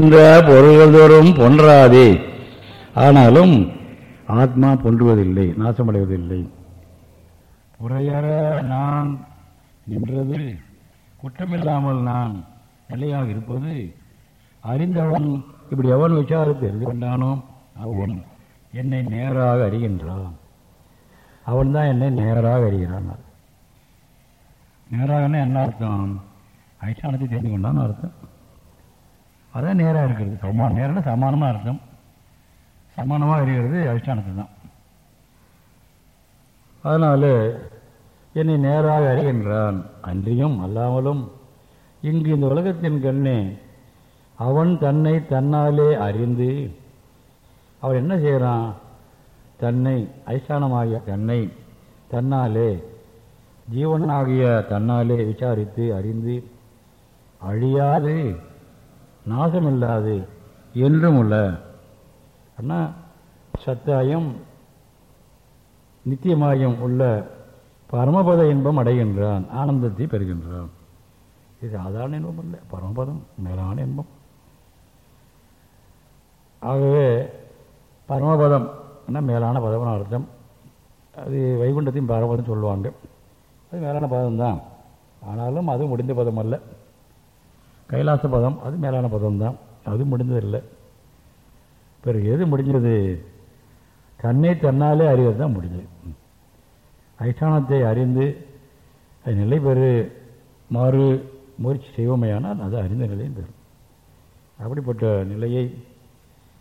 இந்த பொருள்கள் தோறும் பொன்றாதே. ஆனாலும் ஆத்மா பொன்றுவதில்லை நாசமடைவதில்லை. உரையற நான் நின்றது குற்றமில்லாமல் நான் நிலையாக இருப்பது அறிந்தவன் இப்படி எவன் விசாரித்து தெரிந்து கொண்டானோ அவன் என்னை நேராக அறிகின்றான். அவன் தான் என்னை நேராக அறிகிறான். நேராகனா என்ன அர்த்தம்? அதிஷ்டானத்தை தெரிந்து கொண்டான்னு அர்த்தம். அதான் நேராக இருக்கிறது. சமான நேரில் சமானமாக அர்த்தம். சமானமாக அறிகிறது அதிஷ்டானத்து தான். அதனால் என்னை நேராக அறிகின்றான். அன்றியும் அல்லாமலும் இங்கு இந்த உலகத்தின் கண்ணே அவன் தன்னை தன்னாலே அறிந்து அவன் என்ன செய்கிறான்? தன்னை அதிஷ்டானமாகிய தன்னை தன்னாலே ஜீவனாகிய தன்னாலே விசாரித்து அறிந்து அழியாது. நாசமில்லாது என்றும் உள்ள. அண்ணா சத்தாயம் நித்தியமாயும் உள்ள பரமபத இன்பம் அடைகின்றான் ஆனந்தத்தை பெறுகின்றான். இது சாதாரண இன்பம் இல்லை பரமபதம் மேலான இன்பம். ஆகவே பரமபதம் மேலான பதம்னு அர்த்தம். அது வைகுண்டத்தையும் பரமபதம் சொல்லுவாங்க. அது மேலான பதம் தான் ஆனாலும் அது முடிந்த பதம் அல்ல. கைலாச பதம் அது மேலான பதம் தான் அது முடிஞ்சதில்லை பிறகு எது முடிஞ்சது? தன்னை தன்னாலே அறிவது தான் முடிஞ்சது. அதிஷ்டானத்தை அறிந்து அது நிலை பெறு மாறு முயற்சி செய்வோமையானால் அது அறிந்த நிலையும் பெறும். அப்படிப்பட்ட நிலையை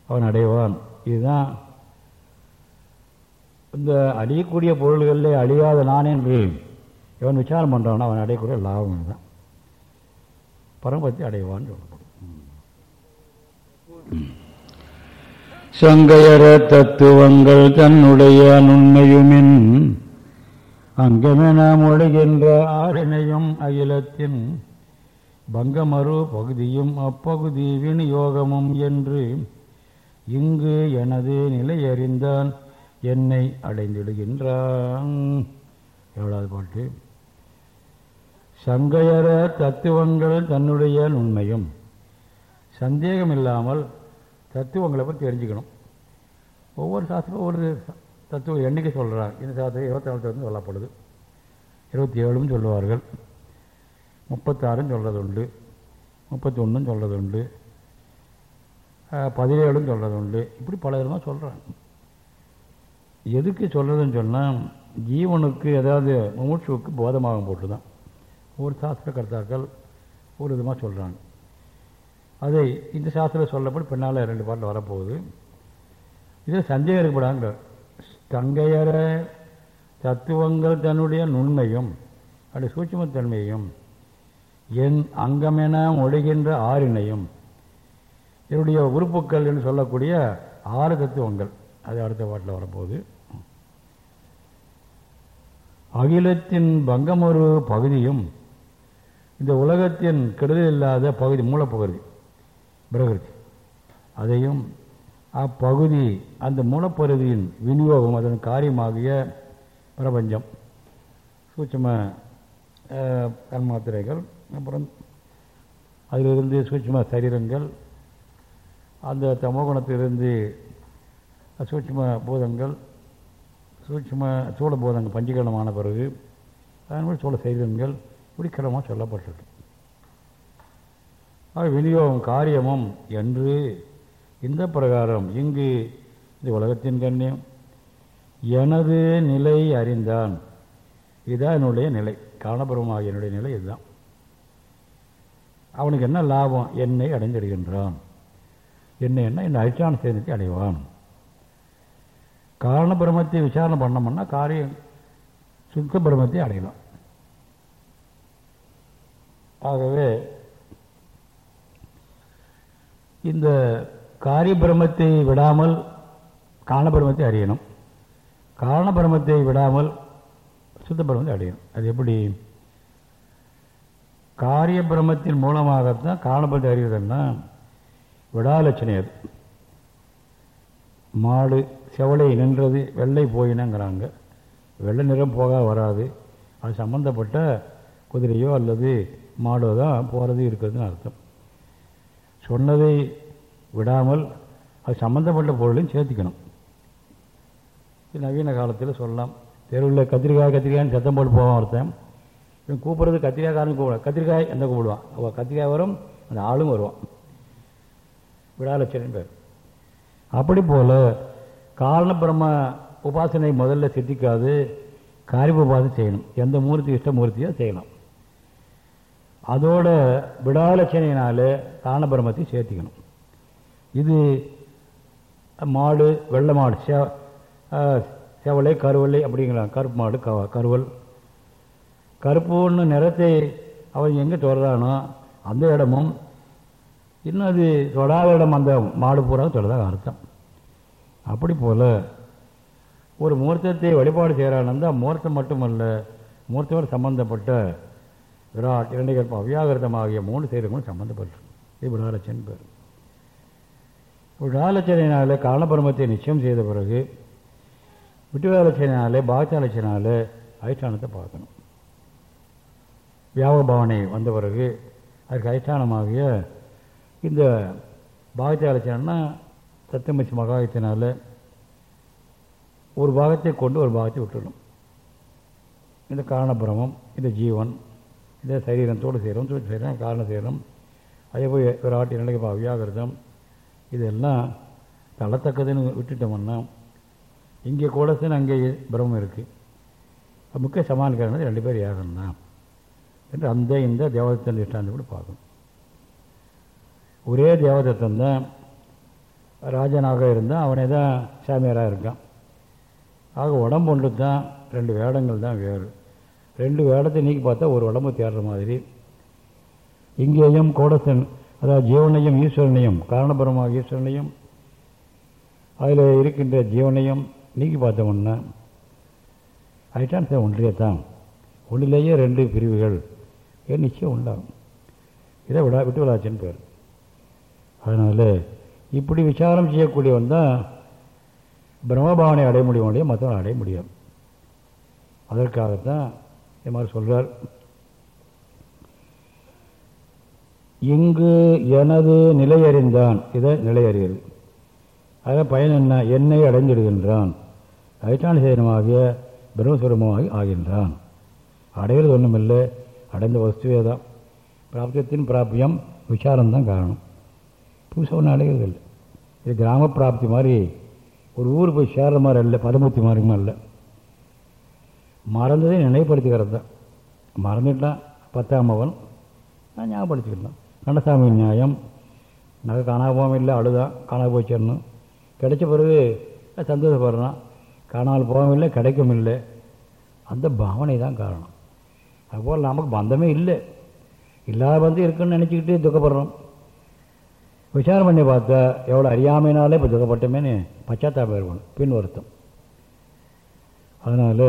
அவன் அடைவான். இதுதான் இந்த அழியக்கூடிய பொருள்களில் அழியாத நான் என்று எவன் விசாரம் பண்ணுறானோ அவன் அடையக்கூடிய லாபம் தான் பரமபத்தை அடைவான் சொல்லப்படும். சங்கையர தத்துவங்கள் தன்னுடைய நுண்மையுமின் அங்குமினாம் ஒழுகின்ற ஆரணையும் அகிலத்தின் பங்கமறு பகுதியும் அப்பகுதி விநியோகமும் என்று இங்கு எனது நிலையறிந்தான் என்னை அடைந்திடுகின்றான். எவ்வளவு பாட்டு. சங்கையர தத்துவங்கள் தன்னுடைய நுண்மையும். சந்தேகம் இல்லாமல் தத்துவங்களை பற்றி தெரிஞ்சுக்கணும். ஒவ்வொரு சாஸ்திரம் ஒவ்வொரு தத்துவம் எண்ணிக்கை சொல்கிறார் இந்த சாஸ்திரம் இருபத்தி நாலு தத்துவம் சொல்லப்படுது. இருபத்தி ஏழும் சொல்லுவார்கள். முப்பத்தாறும் சொல்கிறது உண்டு முப்பத்தி ஒன்றும் சொல்கிறது உண்டு பதினேழும் சொல்கிறது உண்டு இப்படி பல விதமாக சொல்கிறாங்க எதுக்கு சொல்கிறதுன்னு சொன்னால் ஜீவனுக்கு ஏதாவது மூச்சுவுக்கு போதமாகும் போட்டு தான் ஒரு சாஸ்திர கர்த்தாக்கள் ஒரு விதமாக சொல்கிறாங்க அதை இந்த சாஸ்திரம் சொல்லப்படி பின்னால் ரெண்டு பாட்டில் வரப்போகுது. இதில் சந்தேகம் இருக்கக்கூடாங்க தங்கையற தத்துவங்கள் தன்னுடைய நுண்மையும் அப்படி சூட்சமத்தன்மையும் என் அங்கமென ஒழுகின்ற ஆறினையும் என்னுடைய உறுப்புக்கள் என்று சொல்லக்கூடிய ஆறு தத்துவங்கள். அது அடுத்த பாட்டில் வரப்போகுது. அகிலத்தின் பங்கமொரு பகுதியும் இந்த உலகத்தின் கெடுதல் இல்லாத பகுதி மூலப்பகுதி பிரகிருதி. அதையும் அப்பகுதி அந்த மூலப்பகுதியின் விநியோகம் அதன் காரியமாகிய பிரபஞ்சம். சூட்சம கண்மாத்திரைகள் அப்புறம் அதிலிருந்து சூட்சம சரீரங்கள் அந்த தமோகுணத்திலிருந்து சூட்சம பூதங்கள் சூட்சம சூழ பூதங்கள் பஞ்சகரணமான பிறகு அதனால் சூழ சரீரங்கள் இப்படி கிரமம் சொல்லப்பட்டிருக்கு. ஆக விநியோகம் காரியமும் என்று இந்த பிரகாரம் இங்கு இந்த உலகத்தின் கண்ணியம். எனது நிலை அறிந்தான். இதுதான் என்னுடைய நிலை. காரணபுரமாகிய என்னுடைய நிலை இதுதான். அவனுக்கு என்ன லாபம்? என்னை அடைந்திடுகின்றான். என்ன என்ன? இந்த அதிஷ்டான சேதத்தை அடைவான். காரணபிரமத்தை விசாரணை பண்ணோம்னா காரியம் சுத்த பிரமத்தை அடையலாம். ஆகவே இந்த காரிய பிரமத்தை விடாமல் காரணபிரமத்தை அறியணும். காரணபிரமத்தை விடாமல் சுத்த பிரமத்தை அடையணும். அது எப்படி? காரிய பிரமத்தின் மூலமாகத்தான் காரணபத்தை அறிவதுன்னா விடாலட்சணை அது. மாடு செவலை நின்றது வெள்ளை போயினங்கிறாங்க. வெள்ளை நிறம் போக வராது. அது சம்மந்தப்பட்ட குதிரையோ அல்லது மாடோ போகிறது இருக்கிறதுன்னு அர்த்தம். சொன்னதை விடாமல் அது சம்மந்தப்பட்ட பொருளையும் சேர்த்துக்கணும். நவீன காலத்தில் சொல்லலாம். தெருவில் கத்திரிக்காய் கத்திரிக்காய்னு சத்தம் போட்டு போவான் ஒருத்தன். இவன் கூப்பிட்றது கத்திரிக்காய்க்காரன் கூப்பிடுவான் கத்திரிக்காய் எந்த கூப்பிடுவான்? அவள் கத்திரிக்காய் வரும் அந்த ஆளும் வருவான். விடாலட்சணம் பேர். அப்படி போல் காரண பிரம்ம உபாசனை முதல்ல சித்திக்காது காரிப உபாசனை செய்யணும். எந்த மூர்த்தி இஷ்ட மூர்த்தியோ செய்யலாம். அதோட விடாலட்சணையினால தானபிரமத்தை சேர்த்திக்கணும். இது மாடு வெள்ளை மாடு செ செவலை கருவலை அப்படிங்கிறான் கருப்பு மாடு க கருவல். கருப்புன்னு நிறத்தை அவன் எங்கே தொடரானோ அந்த இடமும் இன்னும் அது தொடாத இடம் அந்த மாடு பூரா தொடதாக அர்த்தம். அப்படி போல் ஒரு மூர்த்தத்தை வழிபாடு செய்கிறான் மூர்த்தம் மட்டுமல்ல மூர்த்தோடு சம்பந்தப்பட்ட விராட் இரண்டிகற்பம் அவ்யாகிருதமாகிய மூணு செயல்களும் சம்பந்தப்பட்டு இது விடாலட்சன் பேர். விடாலட்சணையினாலே காரணபிரமத்தை நிச்சயம் செய்த பிறகு விட்டுவாலட்சியினாலே பாகத்தாலட்சனாலே அதிஷ்டானத்தை பார்க்கணும். வியாபக பாவனை வந்த பிறகு அதுக்கு அதிஷ்டானமாகிய இந்த பாகத்தாலட்சணம்னா சத்தியமசி மகாயத்தினால ஒரு பாகத்தை கொண்டு ஒரு பாகத்தை விட்டுடணும். இந்த காரணபிரமம் இந்த ஜீவன் இதே சரீரத்தோடு செய்கிறோம் தூக்கி செய்கிறோம் காரணம் செய்கிறோம். அதே போய் விராட்டி நிலைக்கு வியாகிருதம் இதெல்லாம் தள்ளத்தக்கதுன்னு விட்டுட்டோம்னா இங்கே கூடசன் அங்கே பிரம்மம் இருக்குது முக்கிய சமாளிக்கிறது ரெண்டு பேர் ஏகம் தான் என்று அந்த இந்த தேவதத்தன் இஷ்டாந்த கூட பார்க்கணும் ஒரே தேவதத்தன் தான் ராஜனாக இருந்தால் அவனே தான் சாமியாராக இருக்கான். ஆக உடம்பு ஒன்று தான் ரெண்டு வேடங்கள் தான் வேறு. ரெண்டு வேடத்தை நீக்கி பார்த்தா ஒரு உடம்பு தேடுற மாதிரி. இங்கேயும் கோடசன் அதாவது ஜீவனையும் ஈஸ்வரனையும் காரணபுரமாக ஈஸ்வரனையும் அதில் இருக்கின்ற ஜீவனையும் நீக்கி பார்த்தோம்னா அதுதான் ஒன்றிய தான். ஒன்றிலேயே ரெண்டு பிரிவுகள். ஏன் நிச்சயம் உண்டாகும். இதை விடா விட்டு விடாச்சுன்னு பேர். அதனால் இப்படி விசாரம் செய்யக்கூடியவன் தான் பிரம்மபாவனை அடைய முடியும் மற்றவன் அடைய முடியும் அதற்காகத்தான் இது மாதிரி சொல்கிறார் இங்கு எனது நிலையறிந்தான். இதை நிலையறியது ஆக பயன் என்ன? என்னை அடைந்திடுகின்றான். அதிஷ்டான சேதனமாகிய பிரம்மஸ்வரூபமாகி ஆகின்றான். அடையிறது ஒன்றுமில்லை அடைந்த வஸ்துவே தான் பிராப்தியத்தின் பிராப்தியம் விசாரம்தான் காரணம். புதுசாக ஒன்றும் அடைகிறது இல்லை இது கிராம பிராப்தி மாதிரி ஒரு ஊர் போய் சேர்ற மாதிரி இல்லை பதமுத்தி மாதிரிமா இல்லை மறந்ததை நினைவுபடுத்திக்கிறது. தான் மறந்துட்டான் பத்தாம் அவன். நான் ஞாபகப்படுத்திக்கலாம் கண்டசாமி நியாயம். நகை காணாமல் இல்லை அழுதான் காணாமல் போச்சிடணும் கிடைச்ச பிறகு சந்தோஷப்படுறான். காணாமல் போகவும் இல்லை கிடைக்கும் இல்லை. அந்த பாவனை தான் காரணம். அதுபோல் நமக்கு பந்தமே இல்லை. இல்லாத பந்தம் இருக்குன்னு நினச்சிக்கிட்டு துக்கப்படுறோம். விசாரம் பண்ணி பார்த்தா எவ்வளோ அறியாமைனாலே இப்போ துக்கப்பட்டமேனு பச்சாத்தாபம் இருக்கணும் பின் வருத்தம் அதனால்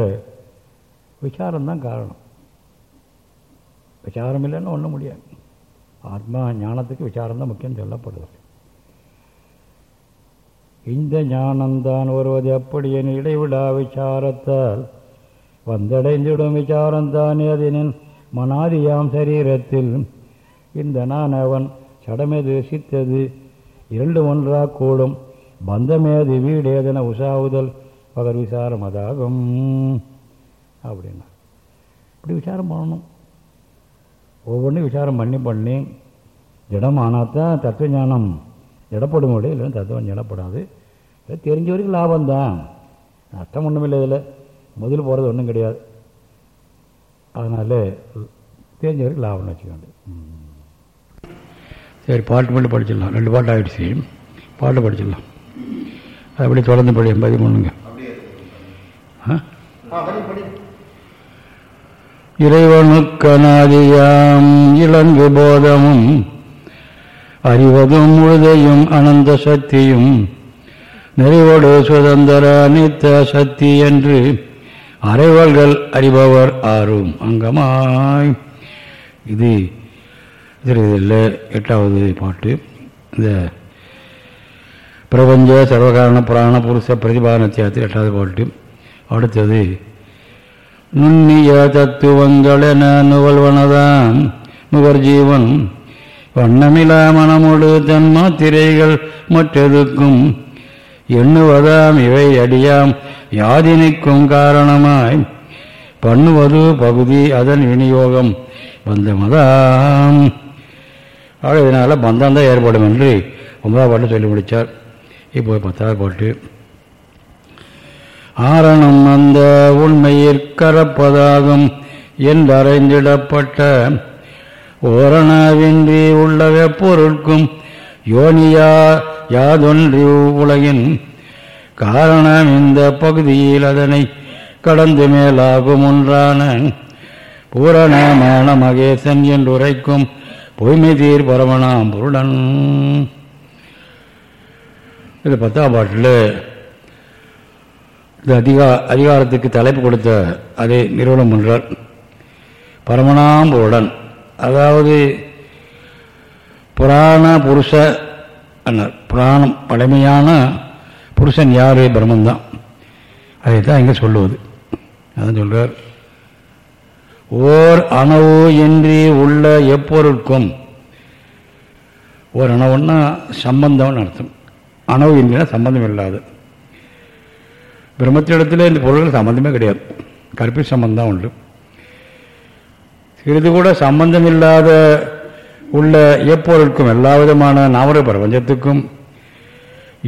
விசாரம்தான் காரணம். விசாரம் இல்லைன்னு ஒன்றும் முடியாது. ஆத்மா ஞானத்துக்கு விசாரம்தான் முக்கியம் சொல்லப்படுது. இந்த ஞானம்தான் வருவது அப்படி என் இடைவிடா விசாரத்தால் வந்தடைந்திடும் விசாரம்தான் அதனின் மனாதியாம் சரீரத்தில். இந்த நான் அவன் சடமெது சித்தது இரண்டு ஒன்றா கூடும். பந்தமேது வீடேதன உசாவுதல் பகர் விசாரம் அதாகும். அப்படின்னா. இப்படி விசாரம் பண்ணணும். ஒவ்வொன்றும் விசாரம் பண்ணி பண்ணி திடமானால் தான் தத்துவ ஞானம் இடப்படும் முடியும் இல்லைன்னா தத்துவம் இடப்படாது. தெரிஞ்ச வரைக்கும் லாபம்தான். நஷ்டம் ஒன்றும் இல்லை இதில். முதல் போகிறது ஒன்றும் கிடையாது. அதனால் தெரிஞ்ச வரைக்கும் லாபம்னு வச்சுக்கோண்டு சரி பாட்டு மட்டும் படிச்சிடலாம். ரெண்டு பாட்டு ஆகிடுச்சு பாட்டு படிச்சிடலாம். அது அப்படி தொடர்ந்து படி பதிமூணுங்க. ஆ? இறைவனுக்கனாதியாம் இளங்கு போதமும் அறிவதும் முழுதையும் அனந்த சக்தியும் நிறைவோடு சுதந்திர நித்த சக்தி என்று அறைவல்கள் அறிபவர் ஆறும் அங்கமாய். இது இதில் எட்டாவது பாட்டு. இந்த பிரபஞ்ச சர்வகாரண புராண புருஷ பிரதிபாதனத்தியாத்தில் எட்டாவது பாட்டு. அடுத்தது நுண்ணிய தத்துவங்களென நுவல்வனதான் நுகர்ஜீவன். வண்ணமிலா மனமொடு தன் மாத்திரைகள் மற்றெதுக்கும். எண்ணுவதாம் இவை அடியாம் யாதினைக்கும் காரணமாய். பண்ணுவது பகுதி அதன் விநியோகம் பந்தமதாம் ஆக இதனால் பந்தம் தான் ஏற்படும் என்று ஒன்பதாம் பாட்டு சொல்லி முடித்தார் இப்போ பத்தாவது பாட்டு. ஆரணம் அந்த உண்மையில் கரப்பதாகும் ஓரணவின்றி உள்ளவ பொருட்கும் யோனியா யாதொன்று உலகின் காரணம் இந்த பகுதியில் அதனை கடந்து மேலாகும் ஒன்றான பூரணமான மகேசன் என்று உரைக்கும் பொய்மை தீர் பரமனாம் பொருடன் இது பத்தாம் பாட்டில் இந்த அதிகா அதிகாரத்துக்கு தலைப்பு கொடுத்த அதை நிறுவனம் என்றார் பரமணாம்பவுடன் அதாவது புராண புருஷ அண்ணார் புராணம் பழமையான புருஷன் யார்? பிரம்மந்தான் அதை தான் இங்கே சொல்லுவது. அதான் சொல்கிறார் ஓர் அணவு இன்றி உள்ள எப்பொருட்கும். ஓர் அணவுன்னா சம்பந்தம்னு அர்த்தம். அணவு இன்றினா சம்பந்தம் இல்லாது. பிரம்மத்திடத்தில் இந்த பொருள்கள் சம்பந்தமே கிடையாது. கற்பி சம்பந்தம் உண்டு. சிறிது கூட சம்பந்தம் இல்லாத உள்ள எப்பொருட்கும் எல்லா விதமான நாமர பிரபஞ்சத்துக்கும்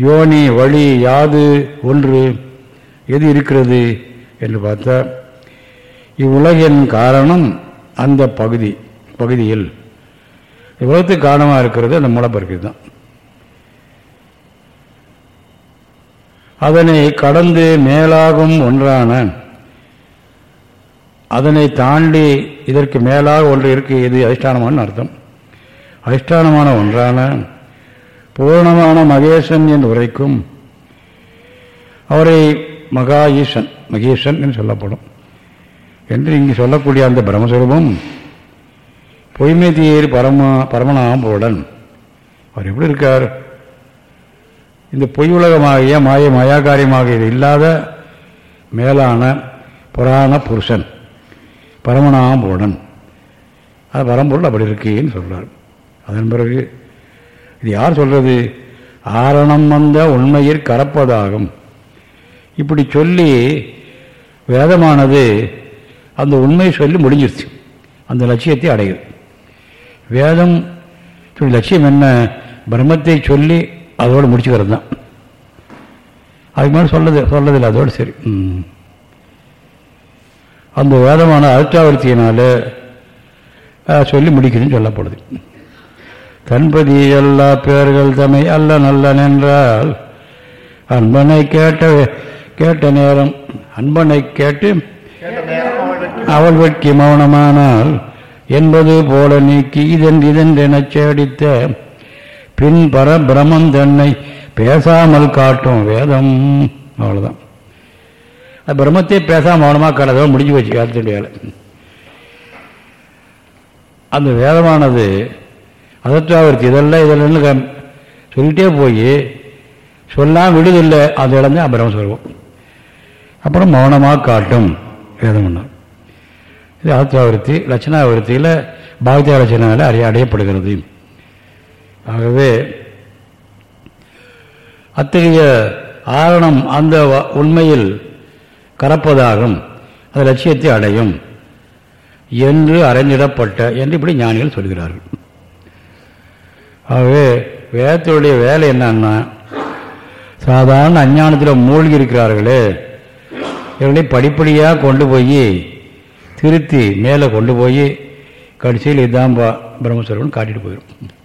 யோனி வழி யாது ஒன்று எது இருக்கிறது என்று பார்த்தா இவ்வுலகின் காரணம் அந்த பகுதி பகுதியில். உலகத்துக்கு காரணமாக இருக்கிறது அந்த மூலப்பருக்கு தான். அதனை கடந்து மேலாகும் ஒன்றான அதனை தாண்டி இதற்கு மேலாக ஒன்று இருக்கு இது அதிஷ்டானமான அர்த்தம். அதிஷ்டானமான ஒன்றான பூர்ணமான மகேசன் என்று உரைக்கும் அவரை மகா ஈசன் மகேசன் என்று சொல்லப்படும். என்று இங்கு சொல்லக்கூடிய அந்த பிரம்மஸ்வரூபம் பொய்மை தீர் பரம பரமநாமபுடன் அவர் எப்படி இருக்கார்? இந்த பொய் உலகமாகிய மாய மாயாகாரியமாக இல்லாத மேலான புராண புருஷன் பரமநாமபுடன் அது பரம்பொருள் அப்படி இருக்கேன்னு சொல்கிறார் அதன் பிறகு இது யார் சொல்கிறது ஆரணம் வந்த உண்மையில் கறப்பதாகும். இப்படி சொல்லி வேதமானது அந்த உண்மையை சொல்லி முடிஞ்சிருச்சு. அந்த லட்சியத்தை அடையுது. வேதம் லட்சியம் என்ன? பிரம்மத்தை சொல்லி அதோடு முடிச்சுக்கிறது தான் அதுக்கு மேலே சொல்லது சொல்லதில்லை அதோடு சரி. அந்த வேதமான அழுத்தாவர்த்தியினால சொல்லி முடிக்கணும்னு சொல்லப்படுது கண்பதி எல்லா பேர்கள் தமை அல்ல நல்லன் என்றால் அன்பனை கேட்ட கேட்ட நேரம் அன்பனை கேட்டு அவள் வெட்கி மௌனமானால் என்பது போல நீக்கி இதன் இதென்றெனச் சேடித்த பின் பரபிரமம் தன்னை பேசாமல் காட்டும் வேதம். அவ்வளோதான் அது பிரம்மத்தை பேசாம மௌனமாக காட்டதோ முடிஞ்சு வச்சு காலத்துடைய வேலை அந்த வேதமானது அதற்றாவிற்கு இதெல்லாம் இதெல்லாம் சொல்லிகிட்டே போய் சொல்லாமல் விடுதில்லை அந்த இடம் தான் பிரம்ம சொல்வோம் அப்புறம் மௌனமாக காட்டும் வேதம் இது ஆத்மாவிருத்தி லட்சணாவிருத்தியில் பாக்திய லட்சணாவில் அறிய அடையப்படுகிறது. ஆகவே அத்தகைய ஆரணம் அந்த வ- உண்மையில் கறப்பதாகும். அது லட்சியத்தை அடையும் என்று அறிஞ்சிடப்பட்ட என்று இப்படி ஞானிகள் சொல்கிறார்கள். ஆகவே வேதத்தினுடைய வேலை என்னன்னா சாதாரண அஞ்ஞானத்தில் மூழ்கி இருக்கிறார்களே இவர்களை படிப்படியாக கொண்டு போய் திருத்தி மேலே கொண்டு போய் கடைசியில் இதான் பா பிரம்மஸ்வரூபன் காட்டிட்டு போயிடும்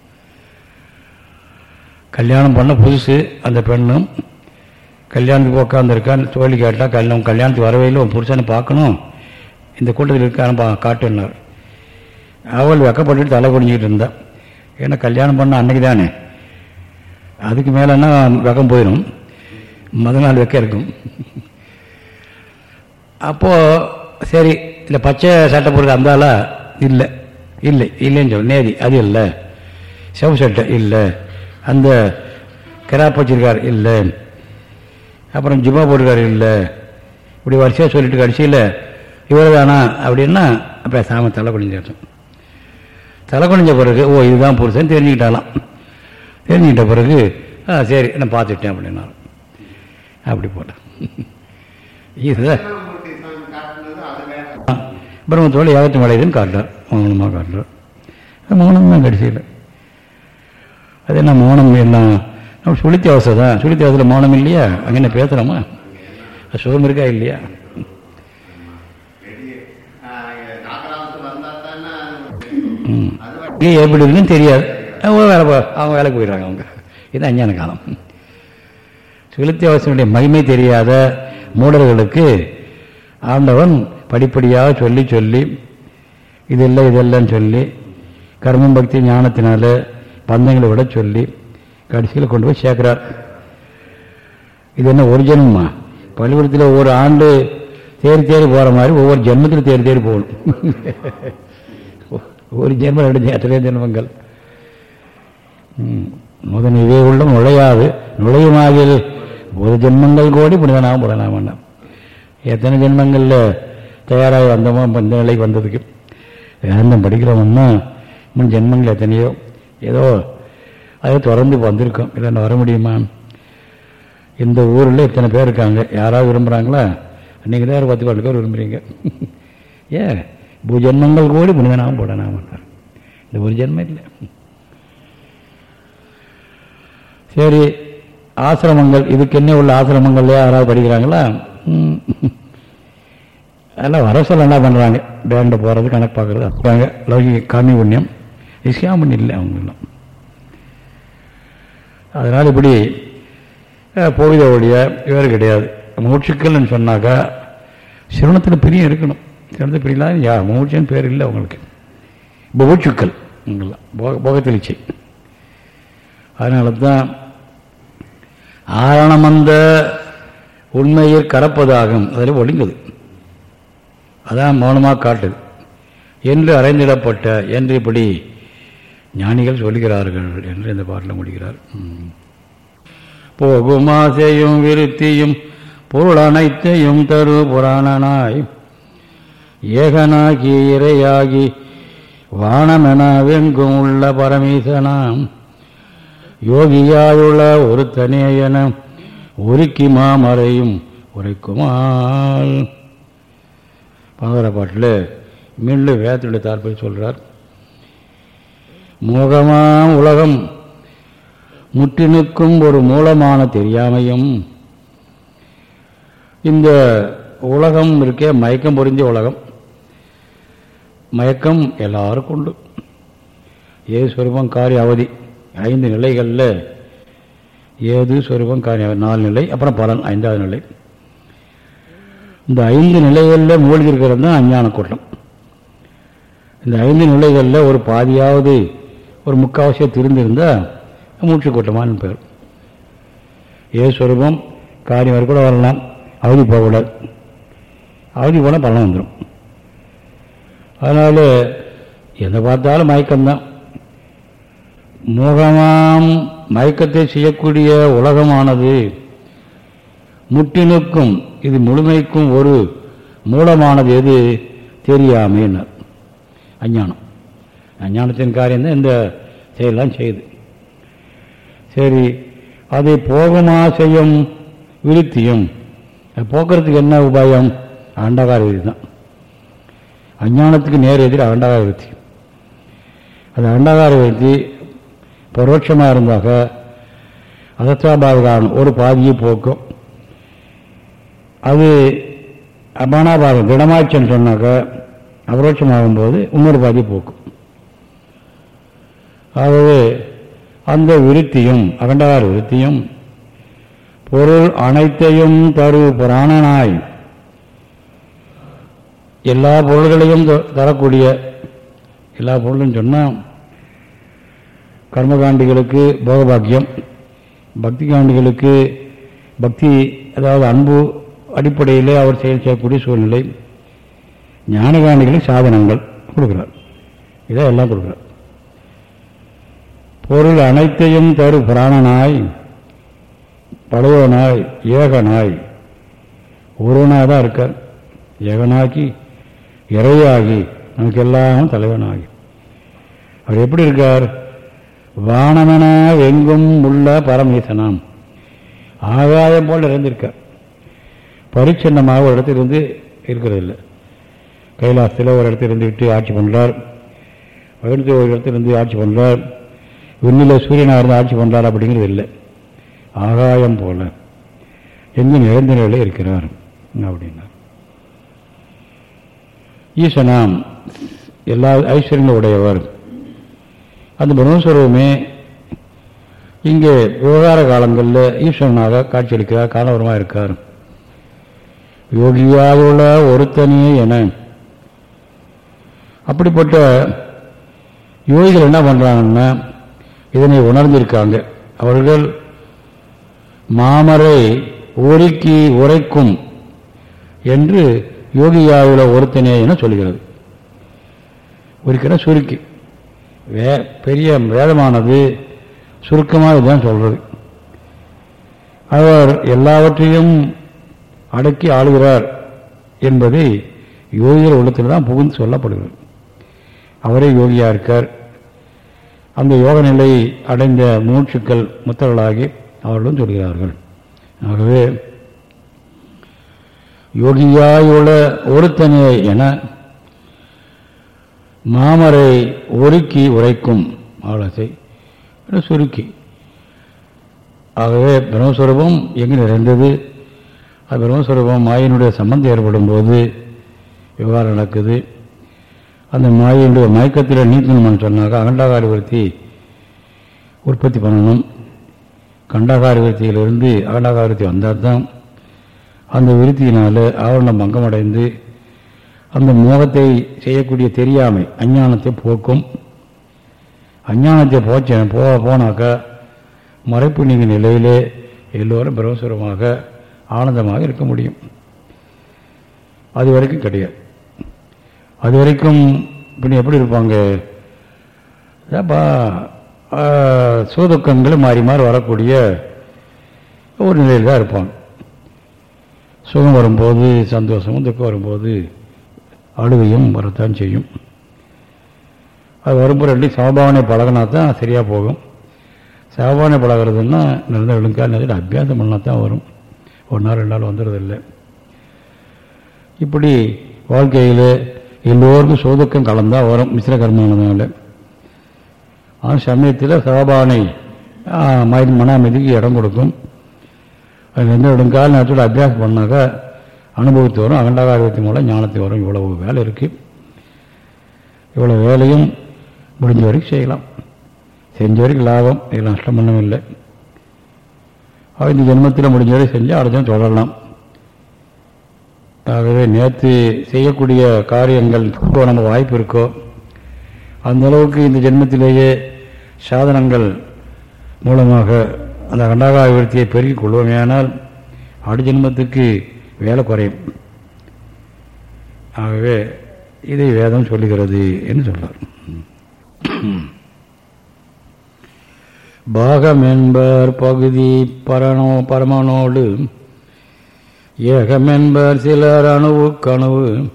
கல்யாணம் பண்ண புதுசு அந்த பெண்ணும் கல்யாணத்துக்கு உட்காந்துருக்கான் தோழி கேட்டால் கல்யாணம் கல்யாணத்துக்கு வரவே இல்லை உன் புருஷனை பார்க்கணும். இந்த கூட்டத்தில் இருக்கான்னு பா காட்டுனார் அவள் வெக்கப்பட்டுட்டு தலை குடிஞ்சிக்கிட்டு இருந்தாள் ஏன்னா கல்யாணம் பண்ண அன்னைக்கு தானே. அதுக்கு மேலேன்னா வெக்கம் போயிடும் மொதல் நாள் வெக்க இருக்கும். அப்போது சரி இந்த பச்சை சட்டை போடுறது அந்தாலா இல்லை. இல்லை இல்லைன்னு சொல்லு நேதி அது இல்லை. செவ் சட்டை இல்லை. அந்த கிராப் வச்சிருக்கார் இல்லை. அப்புறம் ஜிம்மா போட்டிருக்காரு இல்லை. இப்படி வரிசையாக சொல்லிட்டு கடைசியில் இவர் தானா அப்படின்னா அப்புறம் சாம தலை குடிஞ்சிருக்கும் தலை குனிஞ்ச பிறகு ஓ இதுதான் புருஷன் தெரிஞ்சுக்கிட்டாலாம். தெரிஞ்சுக்கிட்ட பிறகு ஆ சரி நான் பார்த்துட்டேன் அப்படின்னாலும் அப்படி போட்டேன் இதுதான் பிரம்மத்தோடு ஏகத்து மலையுதுன்னு காட்டுறார் மௌனமாக காட்டுறார். மௌனம் தான் கடைசியில். அது என்ன மௌனம் எல்லாம் நம்ம சுழித்தி அவசை தான். சுழித்தி அவசத்தில் மௌனம் இல்லையா? அங்கே என்ன பேசுகிறோமா அது சுகம் இருக்கா இல்லையா? ம். இங்கே எப்படி இருக்குன்னு தெரியாது. அவங்க வேலை அவங்க வேலைக்கு போயிடுறாங்க அவங்க. இது அஞ்ஞான காலம். சுளுத்தி அவசியனுடைய மகிமை தெரியாத மூடர்களுக்கு ஆண்டவன் படிப்படியாக சொல்லி சொல்லி இது இல்லை இதெல்லாம் சொல்லி கர்மம் பக்தி ஞானத்தினால பந்தங்களை விட சொல்லி கடைசியில் கொண்டு போய் சேர்க்கிறார். இது என்ன ஒரு ஜென்மமா? பள்ளிக்கூடத்தில் ஒவ்வொரு ஆண்டு தேடி தேடி போகிற மாதிரி ஒவ்வொரு ஜென்மத்தில் தேடி தேடி போகணும். ஒரு ஜென்மம் ரெண்டு எத்தனையோ ஜென்மங்கள். முதன் இதே உள்ள நுழையாது. நுழையுமாகில் ஒரு ஜென்மங்கள் கோடி புனிதனாக புலனாமண்ணா எத்தனை ஜென்மங்களில் தயாராகி வந்தோமோ இந்த நிலைக்கு வந்ததுக்கு. வேந்தம் படிக்கிறோம்னா முன் ஜென்மங்கள் எத்தனையோ? ஏதோ அதை தொடர்ந்து வந்திருக்கோம். இல்லைன்னா வர முடியுமா? இந்த ஊரில் இத்தனை பேர் இருக்காங்க. யாராவது விரும்புகிறாங்களா நீங்கள் தான் பத்து பாட்டு பேர் விரும்புகிறீங்க ஏ பூஜன்மங்கள் கூடி புனிதனாகவும் போடணும் இந்த ஒரு ஜென்மம் இல்லை. சரி ஆசிரமங்கள் இதுக்கு என்ன உள்ள ஆசிரமங்கள்ல யாராவது படிக்கிறாங்களா? அதெல்லாம் வர சொல்ல என்ன பண்ணுறாங்க பேண்ட போகிறது கணக்கு பார்க்குறது அப்பாங்க லௌகிக காமி புண்ணியம் இஸ்லாம் இல்லை அவங்கெல்லாம் அதனால் இப்படி அஹ், ஒழிய வேறு கிடையாது. மூச்சுக்கள்னு சொன்னாக்கா சிரவணத்தில் பிரியம் இருக்கணும். சிரவணத்தில் பிரியலாம் யார்? மூச்சுன்னு பேர் இல்லை அவங்களுக்கு. மூச்சுக்கள் இவங்கெல்லாம் போக போகத்தெளிச்சை அதனால தான் ஆரணமந்த உண்மையில் கறப்பதாகும். அதில் ஒளிங்குது அதான் மௌனமாக காட்டுது. என்று அறைந்திடப்பட்ட என்று இப்படி ஞானிகள் சொல்லுகிறார்கள் என்று இந்த பாட்டில் முடிகிறார் போகும் ஆசையும் விருத்தியும் பொருள் அனைத்தையும் தரு புராணனாய். ஏகனாகி இறையாகி வானமெனவெங்கும் உள்ள பரமேசனாம். யோகியாயுள்ள ஒரு தனியன உருக்கி மாமறையும் உரைக்குமால் பங்கர பாட்டில் மீண்டும் வேதத்துடைய தாற்பை சொல்கிறார் மோகமாம் உலகம். முற்றி நிற்கும் ஒரு மூலமான தெரியாமையும் இந்த உலகம் இருக்கே மயக்கம் பொருந்திய உலகம். மயக்கம் எல்லாருக்கும் உண்டு. ஏது சொரூபம் காரிய அவதி? ஐந்து நிலைகளில் ஏது சொரூபம் காரிய அவதி? நாலு நிலை அப்புறம் பலன் ஐந்தாவது நிலை. இந்த ஐந்து நிலைகளில் மூழ்கி இருக்கிறது தான் அஞ்ஞான கூட்டம் இந்த ஐந்து நிலைகளில் ஒரு பாதியாவது ஒரு முக்காவாசியாக திருந்திருந்தால் மூச்சு கூட்டமானு பேர். ஏ சொரூபம்? காரியம் வரை கூட வரலாம். அவதி போகக்கூடாது அவதி போனால் பலன் வந்துடும் அதனால் எதை பார்த்தாலும் மயக்கம்தான். மோகமாம் மயக்கத்தை செய்யக்கூடிய உலகமானது முட்டினுக்கும் இது முழுமைக்கும் ஒரு மூலமானது எது? தெரியாமைன்னார் அஞ்ஞானம். அஞ்ஞானத்தின் காரியம் தான் இந்த செயலாம் செய்யுது. சரி அதை போகுமா செய்யும் விருத்தியும் போக்குறதுக்கு என்ன உபாயம்? அண்டகார விருத்தி தான். அஞ்ஞானத்துக்கு நேர் எதிர் அண்டகார விருத்தி. அது அண்டகார விருத்தி பரோட்சமாக இருந்தாக அதத்தாபாவகாரம் ஒரு பாதியை போக்கும். அது அபானாபாவம் திடமாச்சுன்னு சொன்னாக்க அபரோட்சமாகும்போது இன்னொரு பாதியை போக்கும். ஆகவே அந்த விருத்தியும் அகண்டகார விருத்தியும் பொருள் அனைத்தையும் தரு புராணனாய். எல்லா பொருள்களையும் த- தரக்கூடிய எல்லா பொருளும் சொன்னால் கர்மகாண்டிகளுக்கு போகபாக்கியம் பக்தி காண்டிகளுக்கு பக்தி அதாவது அன்பு அடிப்படையில் அவர் செயல் செய்யக்கூடிய சூழ்நிலை. ஞானகாண்டிகளுக்கு சாதனங்கள் கொடுக்குறார். இதை எல்லாம் கொடுக்குறார். பொருள் அனைத்தையும் தரு பிராணனாய் பழையவனாய் ஏகனாய். ஒருவனாக தான் இருக்கார். ஏகனாக்கி இறையாகி நமக்கு எல்லாம் தலைவனாகி. அவர் எப்படி இருக்கார்? வானமென எங்கும் உள்ள பரமேசனாம். ஆகாயம் போல் இருந்திருக்கார் பரிச்சின்னமாக ஒரு இடத்துல இருந்து இருக்கிறது இல்லை கைலாசத்தில் ஒரு இடத்துல இருந்துக்கிட்டு ஆட்சி பண்ணுறார் வகுத்து ஒரு இடத்துல இருந்து ஆட்சி பண்ணுறார் விண்ணில் சூரியனாக இருந்து ஆட்சி பண்ணுறார் அப்படிங்கிறது இல்லை. ஆகாயம் போல. எங்கும் நிறைந்த நிலையில் இருக்கிறார் அப்படின்னா. ஈசனாம் எல்லா ஐஸ்வர்யங்களும் உடையவர் அந்த பிரம்மஸ்வரூபமே இங்கே விவகார காலங்களில் ஈஸ்வரனாக காட்சியளிக்கிறார் காலவரமாக இருக்கார். யோகியாக உள்ள ஒருத்தனியே என. அப்படிப்பட்ட யோகிகள் என்ன பண்ணுறாங்கன்னா இதனை உணர்ந்திருக்காங்க. அவர்கள் மாமரை உருக்கி உரைக்கும் என்று யோகியாவில் ஒருத்தனே என சொல்கிறது. உரிக்கிற சுருக்கி. வே பெரிய வேதமானது சுருக்கமாக இதுதான் சொல்கிறது அவர் எல்லாவற்றையும் அடக்கி ஆளுகிறார் என்பதை யோகிகள் உள்ளத்தில் தான் புகுந்து சொல்லப்படுகிறது. அவரே யோகியாக இருக்கார். அந்த யோக நிலை அடைந்த மூச்சுக்கள் முத்தர்களாகி அவர்களும் சொல்கிறார்கள். ஆகவே யோகியாயுள்ள ஒருத்தனே என மாமரை ஒருக்கி உரைக்கும் ஆலோசை சுருக்கி. ஆகவே பிரம்மஸ்வரூபம் எங்கு நிறைந்தது? அது பிரம்மஸ்வரூபம் மாயினுடைய சம்பந்தம் ஏற்படும் போது விவகாரம் நடக்குது. அந்த மாயினுடைய மயக்கத்தில் நீக்கணும்னு சொன்னாக்கா அகண்டாகாரி விருத்தி உற்பத்தி பண்ணணும். கண்டாகாரி விருத்தியிலிருந்து அகண்டாகாரி விருத்தி வந்தால் தான் அந்த விருத்தியினால் ஆவரணம் பங்கமடைந்து அந்த மோகத்தை செய்யக்கூடிய தெரியாமை அஞ்ஞானத்தை போக்கும். அஞ்ஞானத்தை போச்ச போ போனாக்கா மறைப்பு நீங்க நிலையிலே எல்லோரும் பிரம்மசுரமாக ஆனந்தமாக இருக்க முடியும். அது வரைக்கும் கிடையாது. அது வரைக்கும் இப்படி எப்படி இருப்பாங்க? ஏப்பா சுகதுக்கங்கள் மாறி மாறி வரக்கூடிய ஒரு நிலையில் தான் இருப்பாங்க. சுகம் வரும்போது சந்தோஷமும் துக்கம் வரும்போது அழுவையும் வரத்தான் செய்யும். அது வரும்போது ரெண்டு சமபாவனை பழகினா தான் சரியாக போகும். சமபாவனை பழகிறதுன்னா நடந்த விழுங்கால் நிறைய அபியாசம் பண்ணால் தான் வரும். ஒரு நாள் ரெண்டு நாள் வந்துடுறதில்லை இப்படி வாழ்க்கையில் எல்லோருக்கும் சோதுக்கம் கலந்தால் வரும் மிஸ்ர கர்மானதுனால ஆனால் சமயத்தில் சமபாவனை மனாமதிக்கு இடம் கொடுக்கும். அது எந்த இடங்கால நேரத்தோட அபியாசம் பண்ணாக்கா அனுபவத்து வரும் அகண்டாகாரத்தின் மூலம் ஞானத்தை வரும். இவ்வளவு வேலை இருக்குது இவ்வளோ வேலையும் முடிஞ்ச வரைக்கும் செய்யலாம். செஞ்ச வரைக்கும் லாபம். இதில் நஷ்டம் பண்ணவும் இல்லை. அவள் இந்த ஜென்மத்தில் முடிஞ்ச வரை செஞ்சால் அடுத்த தொடரலாம். ஆகவே நேற்று செய்யக்கூடிய காரியங்கள் இப்போ நம்ம வாய்ப்பு இருக்கோ? அந்தளவுக்கு இந்த ஜென்மத்திலேயே சாதனங்கள் மூலமாக அந்த கண்டாகாய விருத்தியை பெருக்கிக் கொள்வோமேயானால் அடு ஜென்மத்துக்கு வேலை குறையும். ஆகவே இதை வேதம் சொல்லுகிறது என்று சொல்றார் பாகம் என்பர் பகுதி பரணோ பரமனோடு ஏகமென்பர் சிலர் அணுவு கனவு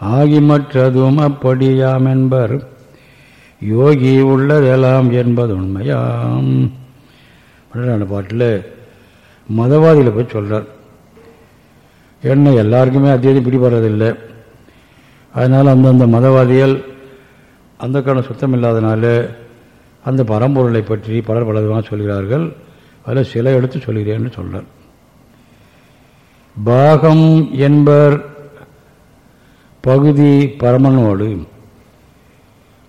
ஆகி மற்றதும் அப்படியாம் என்பர் யோகி உள்ளதெல்லாம் என்பது உண்மையாம் பன்னிரெண்டு பாட்டில் மதவாதியில் போய் சொல்கிறார் என்ன எல்லாருக்குமே அத்தியதி பிடிபடுறதில்லை. அதனால் அந்தந்த மதவாதிகள் அந்த கணம் சுத்தம் இல்லாதனால அந்த பரம்பொருளை பற்றி பலர் பல சொல்கிறார்கள். அதில் சில எடுத்து சொல்கிறேன்னு சொல்கிறார் பாகம் என்பர் பகுதி பரமனோடு.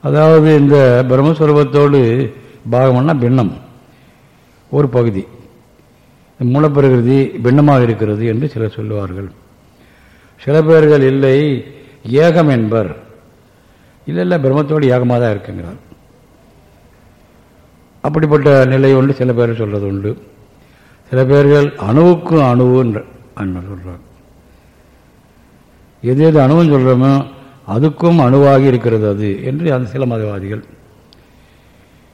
அதாவது இந்த பிரம்மஸ்வரூபத்தோடு பாகம்னா பின்னம். ஒரு பகுதி. மூலப்பிரகிருதி பின்னமாக இருக்கிறது என்று சிலர் சொல்லுவார்கள். சில பேர்கள் இல்லை ஏகம் என்பர். இல்லை இல்லை பிரம்மத்தோடு ஏகமாக தான் இருக்குங்கிறார். அப்படிப்பட்ட நிலை ஒன்று சில பேர் சொல்கிறது உண்டு. சில பேர்கள் அணுவுக்கும் அணுவுன்ற சொல்றாங்க எது எது அணுவும் சொல்கிறோமோ அதுக்கும் அணுவாகி இருக்கிறது அது என்று அந்த சில மதவாதிகள்.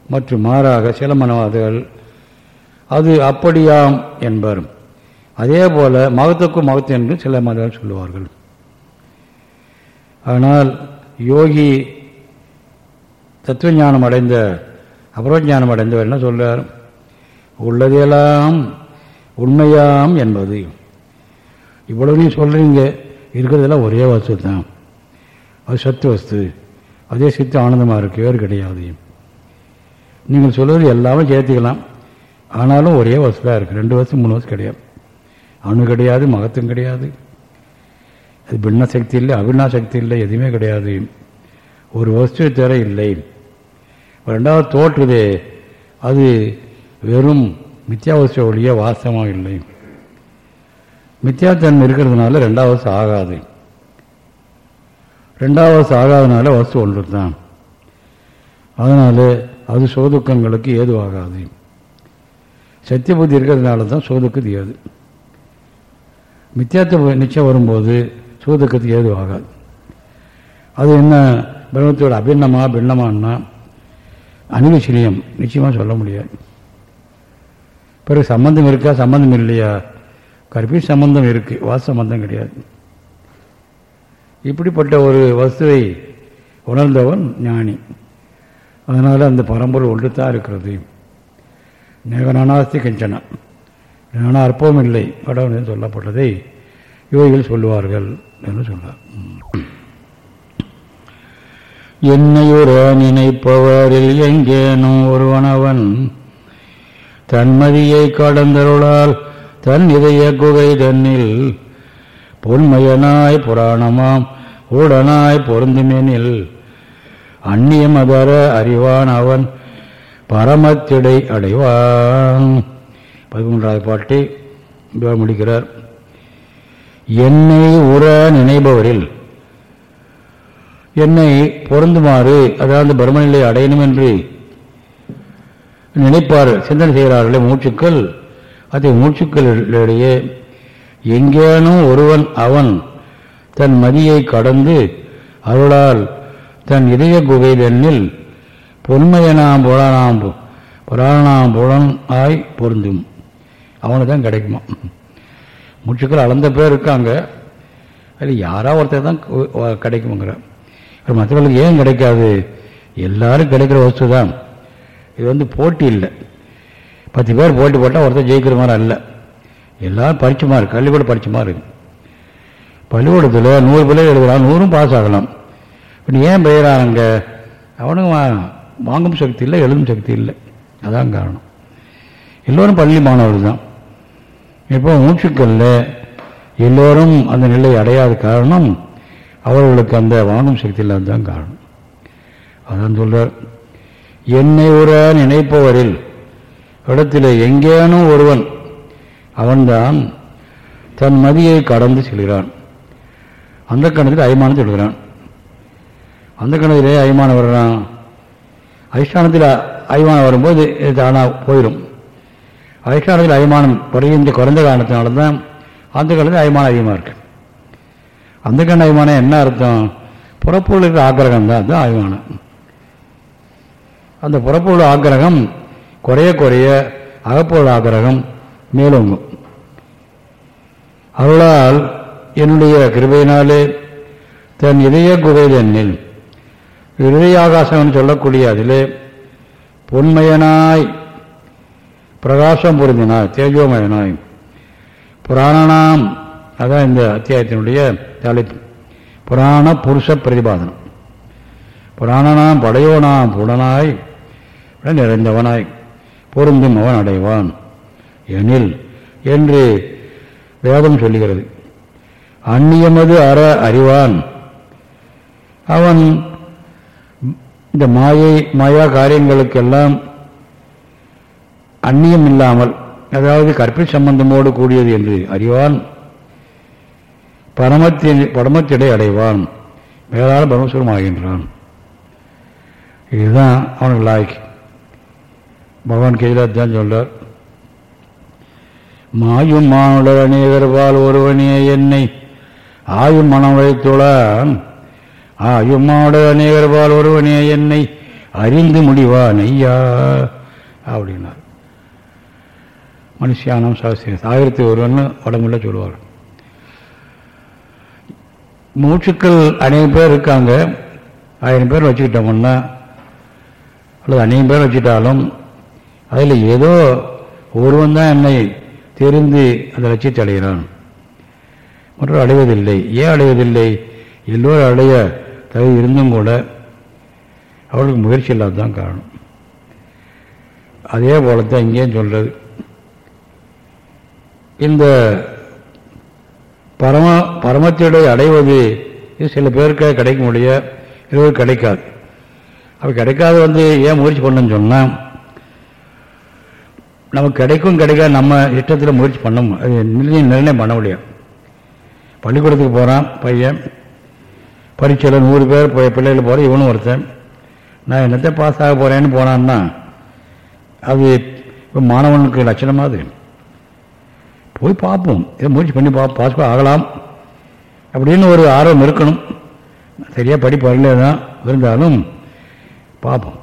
மற்றும் மாறாக சில மனவாதிகள் அது அப்படியாம் என்பர். அதே போல மகத்துக்கும் மகத்து என்று சில மதங்கள் சொல்லுவார்கள். ஆனால் யோகி தத்துவஞானம் அடைந்த அபரோஞானம் அடைந்தவர் என்ன சொல்றார்? உள்ளதெல்லாம் உண்மையாம் என்பது. இவ்வளவு சொல்கிறீங்க இருக்கிறதெல்லாம் ஒரே வஸ்து தான். அது சத்து வஸ்து. அதே சித்து ஆனந்தமாக இருக்கு வேறு கிடையாது. நீங்கள் சொல்வது எல்லாமே சேர்த்துக்கலாம். ஆனாலும் ஒரே வசுவாக இருக்குது ரெண்டு வருஷம் மூணு வருஷம் கிடையாது. அணு கிடையாது மகத்தும் கிடையாது. அது பின்ன சக்தி இல்லை அபின்னா சக்தி இல்லை எதுவுமே கிடையாது. ஒரு வஸ்து தர இல்லை. ரெண்டாவது தோற்றுதே. அது வெறும் மித்யாவஸ்து ஒழிய வாசமாக இல்லை. மித்யாத்தன்மை இருக்கிறதுனால ரெண்டாவது ஆகாது. ரெண்டாவது ஆகாதனால வஸ்து ஒன்று தான் அதனால அது சோதுக்கங்களுக்கு ஏதுவாகாது. சத்திய புத்தி இருக்கிறதுனால தான் சோதுக்கத்து ஏது மித்தியாத்த நிச்சயம் வரும்போது சோதுக்கத்துக்கு ஏதுவாகாது. ஆகாது அது என்ன? பிரம்மத்தோட அபிண்ணமா பின்னமான்னா அனிலட்சணியம் நிச்சயமாக சொல்ல முடியாது. பிறகு சம்பந்தம் இருக்கா? சம்பந்தம் இல்லையா? கற்பி சம்பந்தம் இருக்கு. வாச சம்பந்தம் கிடையாது. இப்படிப்பட்ட ஒரு வஸ்துவை உணர்ந்தவன் ஞானி. அதனால் அந்த பரம்பொருள் ஒன்று தான் இருக்கிறது நேகனாஸ்தி கிஞ்சனா. நானா அற்பம் இல்லை. கடவுள் சொல்லப்பட்டதை யோகிகள் சொல்லுவார்கள் என்று சொன்னார். என்னையுற நினைப்பவரில் எங்கேனும் ஒருவனவன் தன்மதியை கடந்தருளால் தன் இதய குகை தன்னில் பொன்மயனாய் புராணமாம் ஊடனாய் பொருந்துமெனில் அந்நியம் அதர அறிவான் அவன் பரமத்திடை அடைவான். பதிமூன்றாவது பாட்டி முடிக்கிறார். என்னை உற நினைபவரில் என்னை பொருந்துமாறு அதாவது பிரம்மநிலை அடையணும் என்று நினைப்பார் சிந்தனை செய்கிறார்களே மூச்சுக்கள். அதை மூச்சுக்களிடையே எங்கேனும் ஒருவன் அவன் தன் மதியை கடந்து அருளால் தன் இதய குகை தன்னில் பொன்மையனாம் புராணாம் புராணாம் புலன் ஆய் பொருந்தும். அவனுக்கு தான் கிடைக்குமா? மூச்சுக்கள் அளந்த பேர் இருக்காங்க. அது யாரா ஒருத்தர் தான் கிடைக்குங்கிற மற்றவர்களுக்கு ஏன் கிடைக்காது? எல்லாரும் கிடைக்கிற வஸ்து தான் இது வந்து போட்டி இல்லை. பத்து பேர் போட்டி போட்டால் ஒருத்தர் ஜெயிக்கிற மாதிரி அல்ல. எல்லாரும் பரிச்சமா இருக்கு. பள்ளிக்கூட பரிச்சமா இருக்கு. பள்ளிக்கூடத்தில் நூறு பிள்ளைகள் எழுதலாம் நூறும் பாஸ் ஆகலாம். இப்படி ஏன் பெயரானுங்க? அவனுக்கு வாங்கும் சக்தி இல்லை எழுதும் சக்தி இல்லை. அதான் காரணம். எல்லோரும் பள்ளி மாணவர்கள் தான். இப்போ மூச்சுக்கல்ல எல்லோரும் அந்த நிலை அடையாத காரணம் அவர்களுக்கு அந்த வாங்கும் சக்தி இல்லாததான் காரணம். அதான் சொல்கிறார் என்னை உற நினைப்பவரில் இடத்தில் எங்கேனும் ஒருவன் அவன்தான் தன் மதியை கடந்து செல்கிறான். அந்த கணத்தில் அய்மானத்தை சொல்கிறான் அந்த கணத்திலே அய்மானம் வர்றான். அதிஷ்டானத்தில் அய்மானம் வரும்போது தானாக போயிடும். அதிஷ்டானத்தில் அய்மானம் குறைந்த குறைந்த காரணத்தினால தான் அந்த காலத்தில் அய்மானம் அதிகமாக இருக்கு. அந்த கண் அய்மானம் என்ன அர்த்தம்? புறப்பொருள் இருக்கிற ஆக்கிரகம் தான் அதுதான் அய்மானம் அந்த புறப்பொருள் ஆக்கிரகம் குறைய குறைய அகப்பொருள் ஆக்கிரகம் மேலோங்கும். அவளால் என்னுடைய கிருபையினாலே தன் இதய குகை தன்னில் இதயாகாசம் சொல்லக்கூடிய அதிலே பொன்மயனாய் பிரகாசம் பொருந்தினாய் தேஜோமயனாய். புராணனாம் அதான் இந்த அத்தியாயத்தினுடைய தலைப்பு புராண புருஷ பிரதிபாதனம். புராணனாம் படையோனாம் புலனாய் நிறைந்தவனாய். பொருந்தும் அவன் அடைவான் எனில் என்று வேதம் சொல்லுகிறது. அந்நியமது அற அறிவான். அவன் இந்த மாயை மாயா காரியங்களுக்கெல்லாம் அந்நியம் இல்லாமல் அதாவது கற்பி சம்பந்தமோடு கூடியது என்று அறிவான். பரமத்தின் பரமத்திடை அடைவான். மேலான பரமசுரம் ஆகின்றான். இதுதான் அவனுக்கு லாய்க்கு. பகவான் கையிலாத் தான் சொல்றார் மாயும் மானுடர் அநேகர்பால் ஒருவனே என்னை ஆயும் மனம் வைத்துள்ளான் ஆயும் மானுடர் அநேகர்பால் ஒருவனே என்னை அறிந்து முடிவான் ஐயா அப்படின்னார். மனுஷியானம் சாஸ்திரி ஆயிரத்தி ஒருவன் உடம்புல சொல்லுவார் மூச்சுக்கள் அநேக பேர் இருக்காங்க. ஆயிரம் பேர் வச்சுக்கிட்டோம்னா அல்லது அநேகம் பேர் வச்சுட்டாலும் அதில் ஏதோ ஒருவன் தான் என்னை தெரிந்து அந்த லட்சியத்தை அடைகிறான். மற்றொரு அடைவதில்லை. ஏன் அடைவதில்லை? எல்லோரும் அடைய தகுதி இருந்தும் கூட அவளுக்கு முயற்சி இல்லாததான் காரணம். அதே போல தான் இங்கேயும் சொல்கிறது இந்த பரம பரமத்திடை அடைவது இது சில பேருக்கு கிடைக்க முடிய இருவர் கிடைக்காது. அப்போ கிடைக்காது வந்து ஏன் முயற்சி பண்ணணும்னு சொன்னால் நமக்கு கிடைக்கும் கிடைக்காது நம்ம இஷ்டத்தில் முயற்சி பண்ண அது நிர்ணயம் நிர்ணயம் பண்ண முடியும். பள்ளிக்கூடத்துக்கு போகிறான் பையன். பரீட்சையில் நூறு பேர் பிள்ளைகள் போகிற இவனும் ஒருத்தன். நான் என்னத்தை பாஸ் ஆக போகிறேன்னு போனான்னா அது இப்போ மாணவனுக்கு லட்சணமாக அது. போய் பார்ப்போம். இதை முயற்சி பண்ணி பா பாஸ் ஆகலாம். அப்படின்னு ஒரு ஆர்வம் இருக்கணும். சரியாக படிப்பு வரல தான் இருந்தாலும் பார்ப்போம்.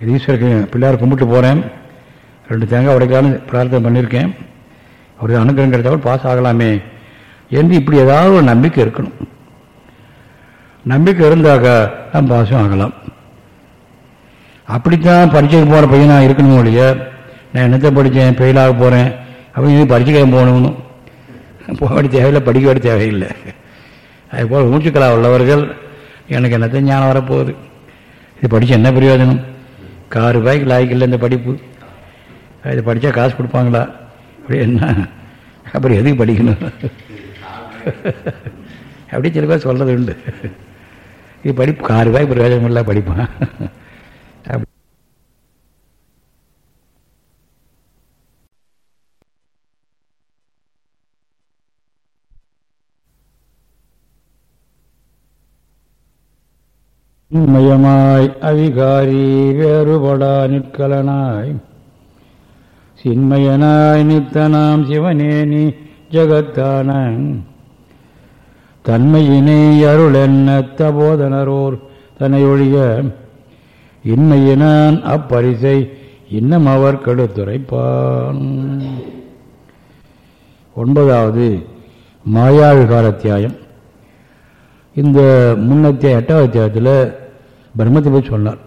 இது ஈஸ்வரக்கு பிள்ளையார் கும்பிட்டு போகிறேன் ரெண்டு தேங்காய் உடைக்கலான்னு பிரார்த்தனை பண்ணியிருக்கேன். அவருக்கு அனுகிரகம் கிடைத்தவள் பாஸ் ஆகலாமே என்று இப்படி ஏதாவது ஒரு நம்பிக்கை இருக்கணும். நம்பிக்கை இருந்தாக்க நான் பாஸும் ஆகலாம். அப்படித்தான் பரீட்சைக்கு போகிற பையனாக இருக்கணும் ஒழிய நான் என்னத்தை படித்தேன் ஃபெயிலாக போகிறேன் அப்படின்னு இது பரீட்சைக்கு போக வேண்டிய தேவையில்லை படிக்க வேண்டிய தேவையில்லை. அதுபோல் மூச்சுக்கலா உள்ளவர்கள் எனக்கு என்னத்தை ஞானம் வரப்போகுது? இது படித்து என்ன பிரயோஜனம்? காரு பாய்க்கு லாய்க்கு இல்லை இந்த படிப்பு. இது படித்தா காசு கொடுப்பாங்களா? அப்படி என்ன? அப்புறம் எதுக்கு படிக்கணும்? அப்படி சில பேர் சொல்கிறது உண்டு. இது படிப்பு ஆறு ரூபாய்க்கு பிரயோஜனம் இல்லை படிப்பான். அப்படி. மயமாய் அவிகாரி வேறுபடா நிற்கலனாய். சின்மயனாய் நித்தனாம் சிவனேனி ஜகத்தான. தன்மையினை அருளென்ன தபோதனரோர் தன்னையொழிய இன்மையினான் அப்பரிசை இன்னும் அவர் கெடுத்துரைப்பான். ஒன்பதாவது மாயாவிகார அத்தியாயம் இந்த முன்னத்திய எட்டாவது அத்தியாயத்தில் பிரம்மத்தை போய் சொன்னார்.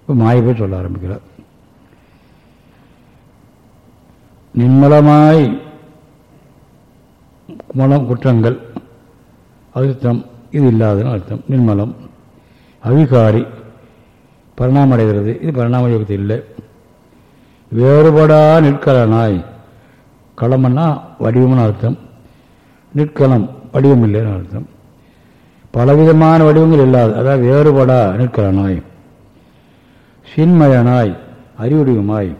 இப்போ மாயை போய் சொல்ல ஆரம்பிக்கிறார். நிம்மலமாய் மலம் குற்றங்கள். அழுத்தம் இது இல்லாதன்னு அர்த்தம். நிர்மலம் அவிகாரி பரிணாமடைகிறது. இது பரிணாம யோகத்தில் இல்லை. வேறுபடா நிற்கலனாய். களம்னா வடிவம்னு அர்த்தம். நிற்கலம் வடிவம் இல்லைன்னு அர்த்தம். பலவிதமான வடிவங்கள் இல்லாது அதாவது வேறுபடா நிற்கலனாய். சின்மயனாய் அறிவுடிவுமாய்.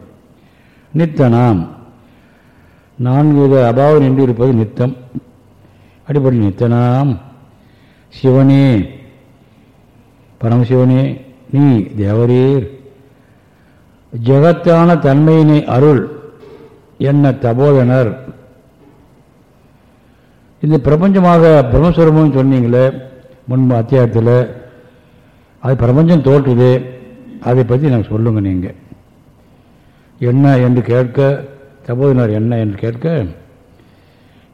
நித்தனாம் நான்கு வித அபாவம் நின்று இருப்பது நித்தம். அடிப்படை நித்தனாம். சிவனே பரமசிவனே நீ தேவரீர். ஜெகத்தான தன்மையினை அருள் என்ன தபோதனர். இந்த பிரபஞ்சமாக பிரம்மஸ்வரமும் சொன்னீங்களே முன்பு அத்தியாயத்தில். அது பிரபஞ்சம் தோற்றுது. அதை பற்றி எனக்கு சொல்லுங்க நீங்கள் என்ன என்று கேட்க தபோதனர் என்ன என்று கேட்க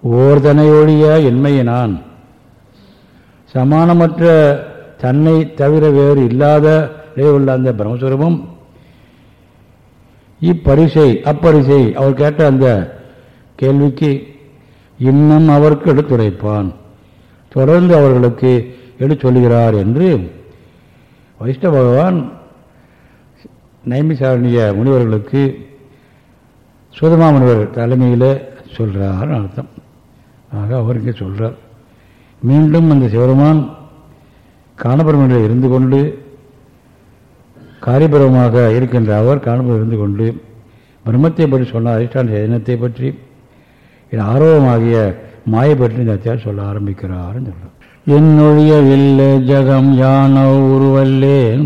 ஓர்தனையொழிய என்மையினான் சமானமற்ற தன்னை தவிர வேறு இல்லாத உள்ள அந்த பிரம்மஸ்வரமும் இப்பரிசை அப்பரிசை. அவர் கேட்ட அந்த கேள்விக்கு இன்னும் அவருக்கு எடுத்துரைப்பான். தொடர்ந்து அவர்களுக்கு எடுத்து சொல்கிறார் என்று வைஷ்ணவ பகவான் நைமிசாரணிய முனிவர்களுக்கு சுதமாமனிவர் தலைமையில் சொல்கிறார் அர்த்தம். ஆக அவருக்கு சொல்கிறார் மீண்டும் அந்த சிவருமான் காணபெருமனில் இருந்து கொண்டு காரிபுரமாக இருக்கின்ற அவர் காணபுரம் இருந்து கொண்டு பிரம்மத்தை பற்றி சொன்ன அதிஷ்டான சேதனத்தை பற்றி இது ஆர்வமாகிய மாயை பற்றி இந்த அத்தியாயம் சொல்ல ஆரம்பிக்கிறார்னு சொல்கிறார் என்னொழியவில்லை ஜகம் யானோ உருவல்லேன்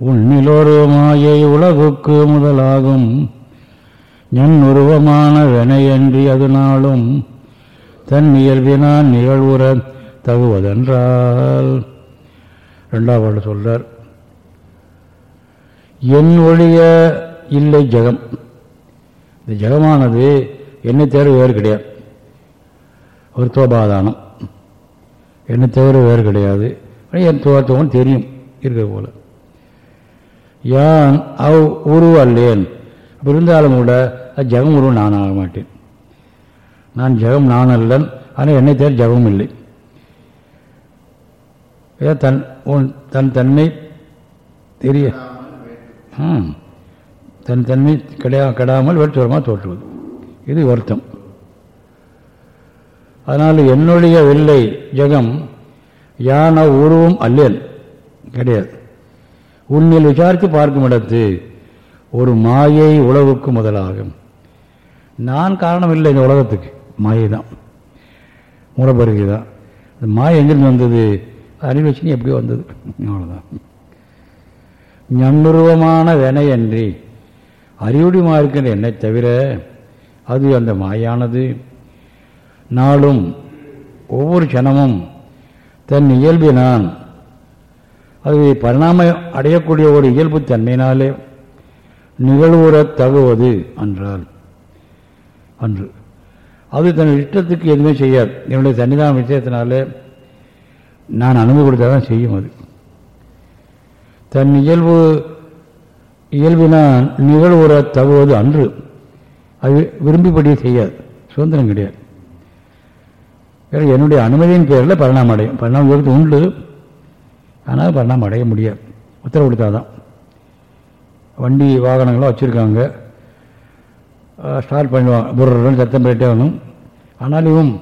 உன்னிலொரு மாயை உலகுக்கு முதலாகும். என் உருவமான வினையன்றி அதனாலும் தன் இயல்பினான் நிகழ்வுற தகுவதென்றால். ரெண்டாவது சொல்றார் என் ஒழிய இல்லை ஜெகம். இந்த ஜெகமானது என்னை தவிர வேறு கிடையாது. ஒரு தோபாதானம். என்னை தவிர வேறு கிடையாது. என் தோற்றவன் தெரியும்? இருக்கிற போல. யான் அவ் உருவ அல்லேன் அப்படி இருந்தாலும் கூட அது ஜெகம் உருவம் நான் ஆக மாட்டேன். நான் ஜெகம் நான் அல்லன் ஆனால் என்னை தேர் ஜெகமும் இல்லை. ஏதோ தன் உன் தன் தன்மை தெரிய தன் தன்மை கிடையா கெடாமல் வெற்றுவரமாக தோற்றுவது. இது வருத்தம். அதனால் என்னுடைய வெள்ளை ஜெகம் யான உருவம் அல்லேன் கிடையாது. உன்னில் விசாரித்து பார்க்கும் இடத்து ஒரு மாயை உலகுக்கு முதலாகும். நான் காரணம் இல்லை இந்த உலகத்துக்கு. மாயை தான் மூலப்பருகை தான் இந்த மாயை எங்கிருந்து வந்தது? அறிவச்சினி எப்படியோ வந்தது. அவ்வளோதான் ஞன்னுருவமான வினையன்றி அறிவுடிமா இருக்கின்ற என்னை தவிர அது அந்த மாயானது. நாளும் ஒவ்வொரு கணமும் தன் இயல்பினான். அது பரிணாமம் அடையக்கூடிய ஒரு இயல்பு தன்மையினாலே நிகழ்வுறத் தகுவது என்றால் அன்று. அது தன் இஷ்டத்துக்கு எதுவுமே செய்யாது. என்னுடைய சன்னிதான விஷயத்தினாலே நான் அனுமதி கொடுத்தா தான் செய்யும் அது. தன் இயல்பு இயல்பினால் நிகழ்வுற தகுவது அன்று. அது விரும்பிப்படியே செய்யாது. சுதந்திரம் கிடையாது. என்னுடைய அனுமதியின் பேரில் பரிணாமம் அடையும். பரிணாமம் யோகத்து உண்டு. ஆனால் பரிணாமம் அடைய முடியாது. உத்தரவு கொடுத்தாதான். வண்டி வாகனங்களாம் வச்சுருக்காங்க. ஸ்டார்ட் பண்ணிடுவாங்க. புர்ரன்னு சத்தம் போயிட்டே வரணும். ஆனாலும்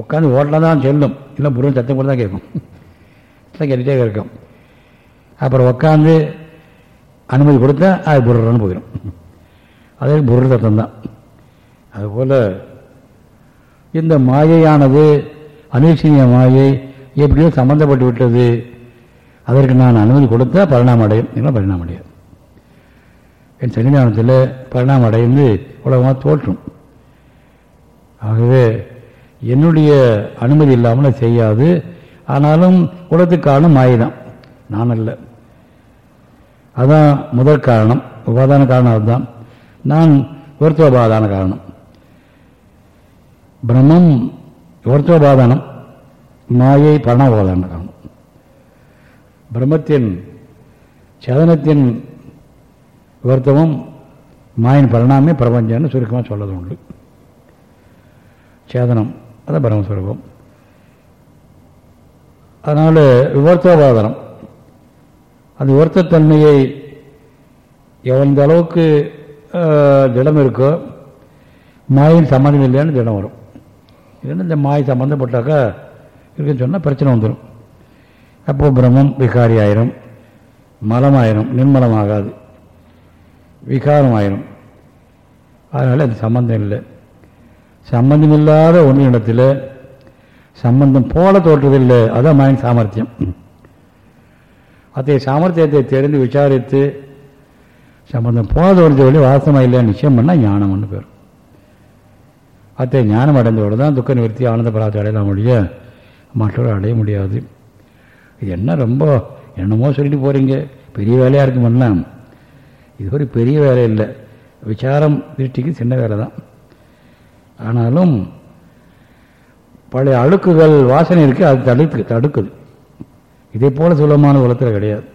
உட்காந்து ஓட்டலாம் தான் செல்லும். இல்லை புருன்னு சத்தம் கூட தான் கேட்கும். சத்தம் கேட்டுகிட்டே இருக்கும். அப்புறம் உட்காந்து அனுமதி கொடுத்தா அது புர்ரன்னு போயிடும். அதே புர்ர சத்தம் தான். அதுபோல் இந்த மாயையானது அனுசீனிய மாயை எப்படியோ சம்மந்தப்பட்டு விட்டது. அதற்கு நான் அனுமதி கொடுத்தா பரிணாமடையும் இல்லை பரிணாமம் என் சன்னிதானத்தில் பரிணாமம் அடைந்து உலகமாக தோற்றும். ஆகவே என்னுடைய அனுமதி இல்லாமல் செய்யாது. ஆனாலும் உலகத்துக்கான மாயை தான் நான் அல்ல. அதான் முதல் காரணம். உபாதான காரணம் அதுதான். நான் விவர்த்தோபாதான காரணம். பிரம்மம் விவர்த்தோபாதானம் மாயை பரணோபாதான காரணம். பிரம்மத்தின் சதனத்தின் விவர்த்தமும் மாயின் பரிணாமே பிரபஞ்சம்னு சுருக்கமாக சொல்லது உண்டு சேதனம் அதுதான் பரமஸ்வரூபம். அதனால் விவர்த்தோபாதனம் அந்த விவர்த்தத்தன்மையை எந்த அளவுக்கு திடம் இருக்கோ மாயின் சம்மந்தம் இல்லைன்னு திடம் வரும். இல்லைன்னா இந்த மாய் சம்மந்தப்பட்டாக்கா இருக்குன்னு சொன்னால் பிரச்சனை வந்துடும் அப்போது பிரம்மம் விகாரி ஆயிரும் மலமாயிரும் நிர்மலமாகாது. விகாரம் ஆயிரும் அதனால் அது சம்பந்தம் இல்லை. சம்பந்தம் இல்லாத ஒன்று இடத்துல சம்பந்தம் போல தோற்றதில்லை அதான் மாயின் சாமர்த்தியம். அத்தகைய சாமர்த்தியத்தை தெரிந்து விசாரித்து சம்பந்தம் போல தோன்றதை வாசமாக இல்லைன்னு நிச்சயம் பண்ணால் ஞானம்னு பேர் அத்தகைய ஞானம் அடைந்தோடு தான் துக்க நிவர்த்தி ஆனந்த பராத்தை அடையலாம் முடிய மற்றவர்கள் அடைய முடியாது. இது என்ன ரொம்ப என்னமோ சொல்லிட்டு போகிறீங்க பெரிய வேலையாக இருக்குமெல்லாம் இது ஒரு பெரிய வேலை இல்லை. விசாரம் திருஷ்டிக்கு சின்ன வேலை தான் ஆனாலும் பழைய அழுக்குகள் வாசனை இருக்குது அது தடுக்கு தடுக்குது. இதே போல் சுலபமான உலகத்தில் கிடையாது.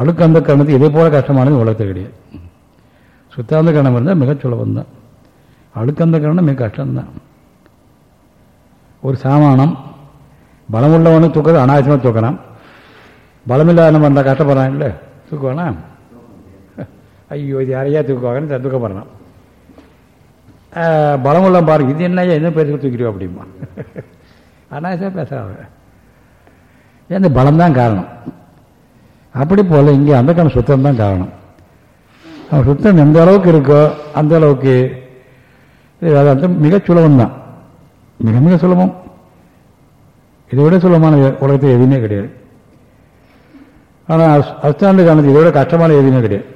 அழுக்கு அந்த கரணத்து இதே போல் கஷ்டமானது உலகத்தில் கிடையாது. சுத்தாந்த கரணம் இருந்தால் மிக சுலபம்தான். அழுக்கு அந்த கரணம் மிக கஷ்டம்தான். ஒரு சாமானம் பலமுள்ளவனு தூக்கிறது அனாவசியமாக தூக்கலாம் பலமில்லாத வந்தால் கஷ்டப்படுறான் இல்லை தூக்குவானா? ஐயோ இது யாரையா தூக்குவாங்கன்னு தூக்கப்படுறான் பலமுள்ளம் பாருங்க இது என்ன என்ன பேசுகிற தூக்கிடுவோம் அப்படிமா அனாவசியம் பேசுகிறாங்க இந்த பலம்தான் காரணம். அப்படி போல் இங்கே அந்த கணக்கு சுத்தம் தான் காரணம். அவன் சுத்தம் எந்த அளவுக்கு இருக்கோ அந்த அளவுக்கு அது அந்த மிக சுலபம் தான் மிக மிக சுலபம். இதை விட சுலபமான உலகத்தில் எதுவுமே கிடையாது. ஆனால் அஸ்தாண்டு காலத்தில் இதை விட கஷ்டமான எதுவுமே கிடையாது.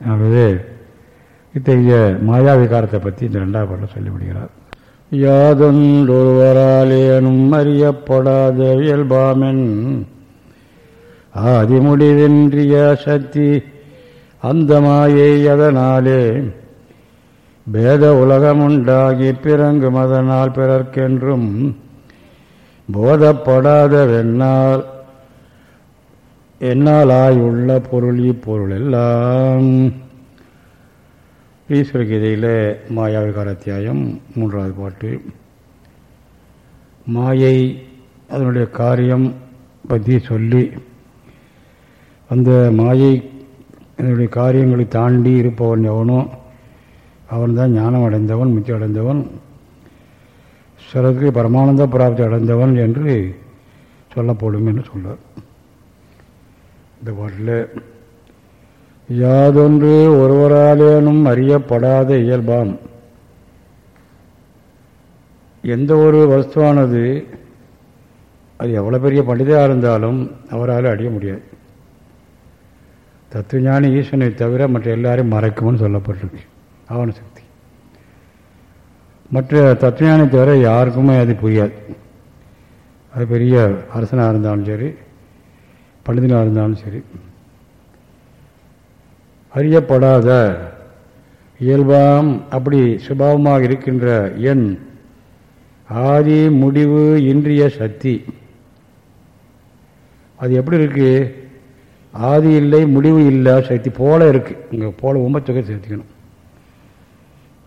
ஆகவே இத்தகைய மாயாவிகாரத்தை பற்றி இந்த ரெண்டாவது பாட்டில் சொல்லிவிடுகிறார் யாதொன்றொருவராலேனும் அறியப்படாத இயல்பாமென் ஆதிமுடிவென்றிய சக்தி அந்த மாயை அதனாலே பேத உலகமுண்டாகி பிறங்கும் அதனால் பிறர்க்கென்றும் போதப்படாத என்னாலாயுள்ள உள்ள பொருள் இப்பொருள் எல்லாம் ஈஸ்வர கீதையில் மாயாவிகார அத்தியாயம் மூன்றாவது பாட்டு. மாயை அதனுடைய காரியம் பற்றி சொல்லி அந்த மாயை அதனுடைய காரியங்களை தாண்டி இருப்பவன் எவனோ அவன்தான் ஞானம் அடைந்தவன் முத்தி அடைந்தவன் சிறகு பரமானந்த பிராப்தி அடைந்தவன் என்று சொல்லப்படும் என்று சொல்வார் இந்த பாட்டில் யாதொன்று ஒருவராலேனும் அறியப்படாத இயல்பாம். எந்த ஒரு வஸ்துவானது அது எவ்வளோ பெரிய பண்டிதாக இருந்தாலும் அவரால் அடைய முடியாது. தத்துவஞானி ஈஸ்வனை தவிர மற்ற எல்லாரையும் மறைக்கும்னு சொல்லப்பட்டிருக்கு. ஆவண சக்தி. மற்ற தத்துவஞானி தவிர யாருக்குமே அது புரியாது. அது பெரிய அரசனாக இருந்தாலும் சரி பண்டிதனாக இருந்தாலும் சரி. அறியப்படாத இயல்பாம் அப்படி சுபாவமாக இருக்கின்ற எண் ஆதி முடிவு இன்றிய சக்தி. அது எப்படி இருக்கு? ஆதி இல்லை முடிவு இல்லை சக்தி போல இருக்கு. இங்கே போல உமத்தொகை சேர்த்துக்கணும்.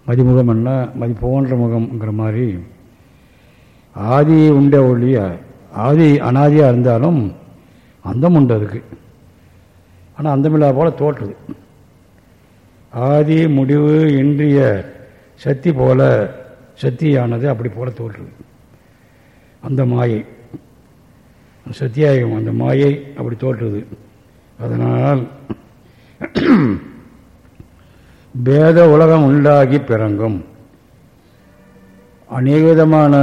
மதிமுகம் என்ன? மதி போன்ற முகம்ங்கிற மாதிரி ஆதி உண்ட ஒழிய ஆதி அனாதியாக இருந்தாலும் அந்தம் உண்டு அதுக்கு. ஆனால் அந்தமில்லா போல தோற்றுது. ஆதி முடிவு இன்றிய சக்தி போல சக்தியானது அப்படி போல தோற்றுது. அந்த மாயை. சத்தியாயம் அந்த மாயை அப்படி தோற்றுது. அதனால் பேத உலகம் உண்டாகி பிறங்கும். அநேக விதமான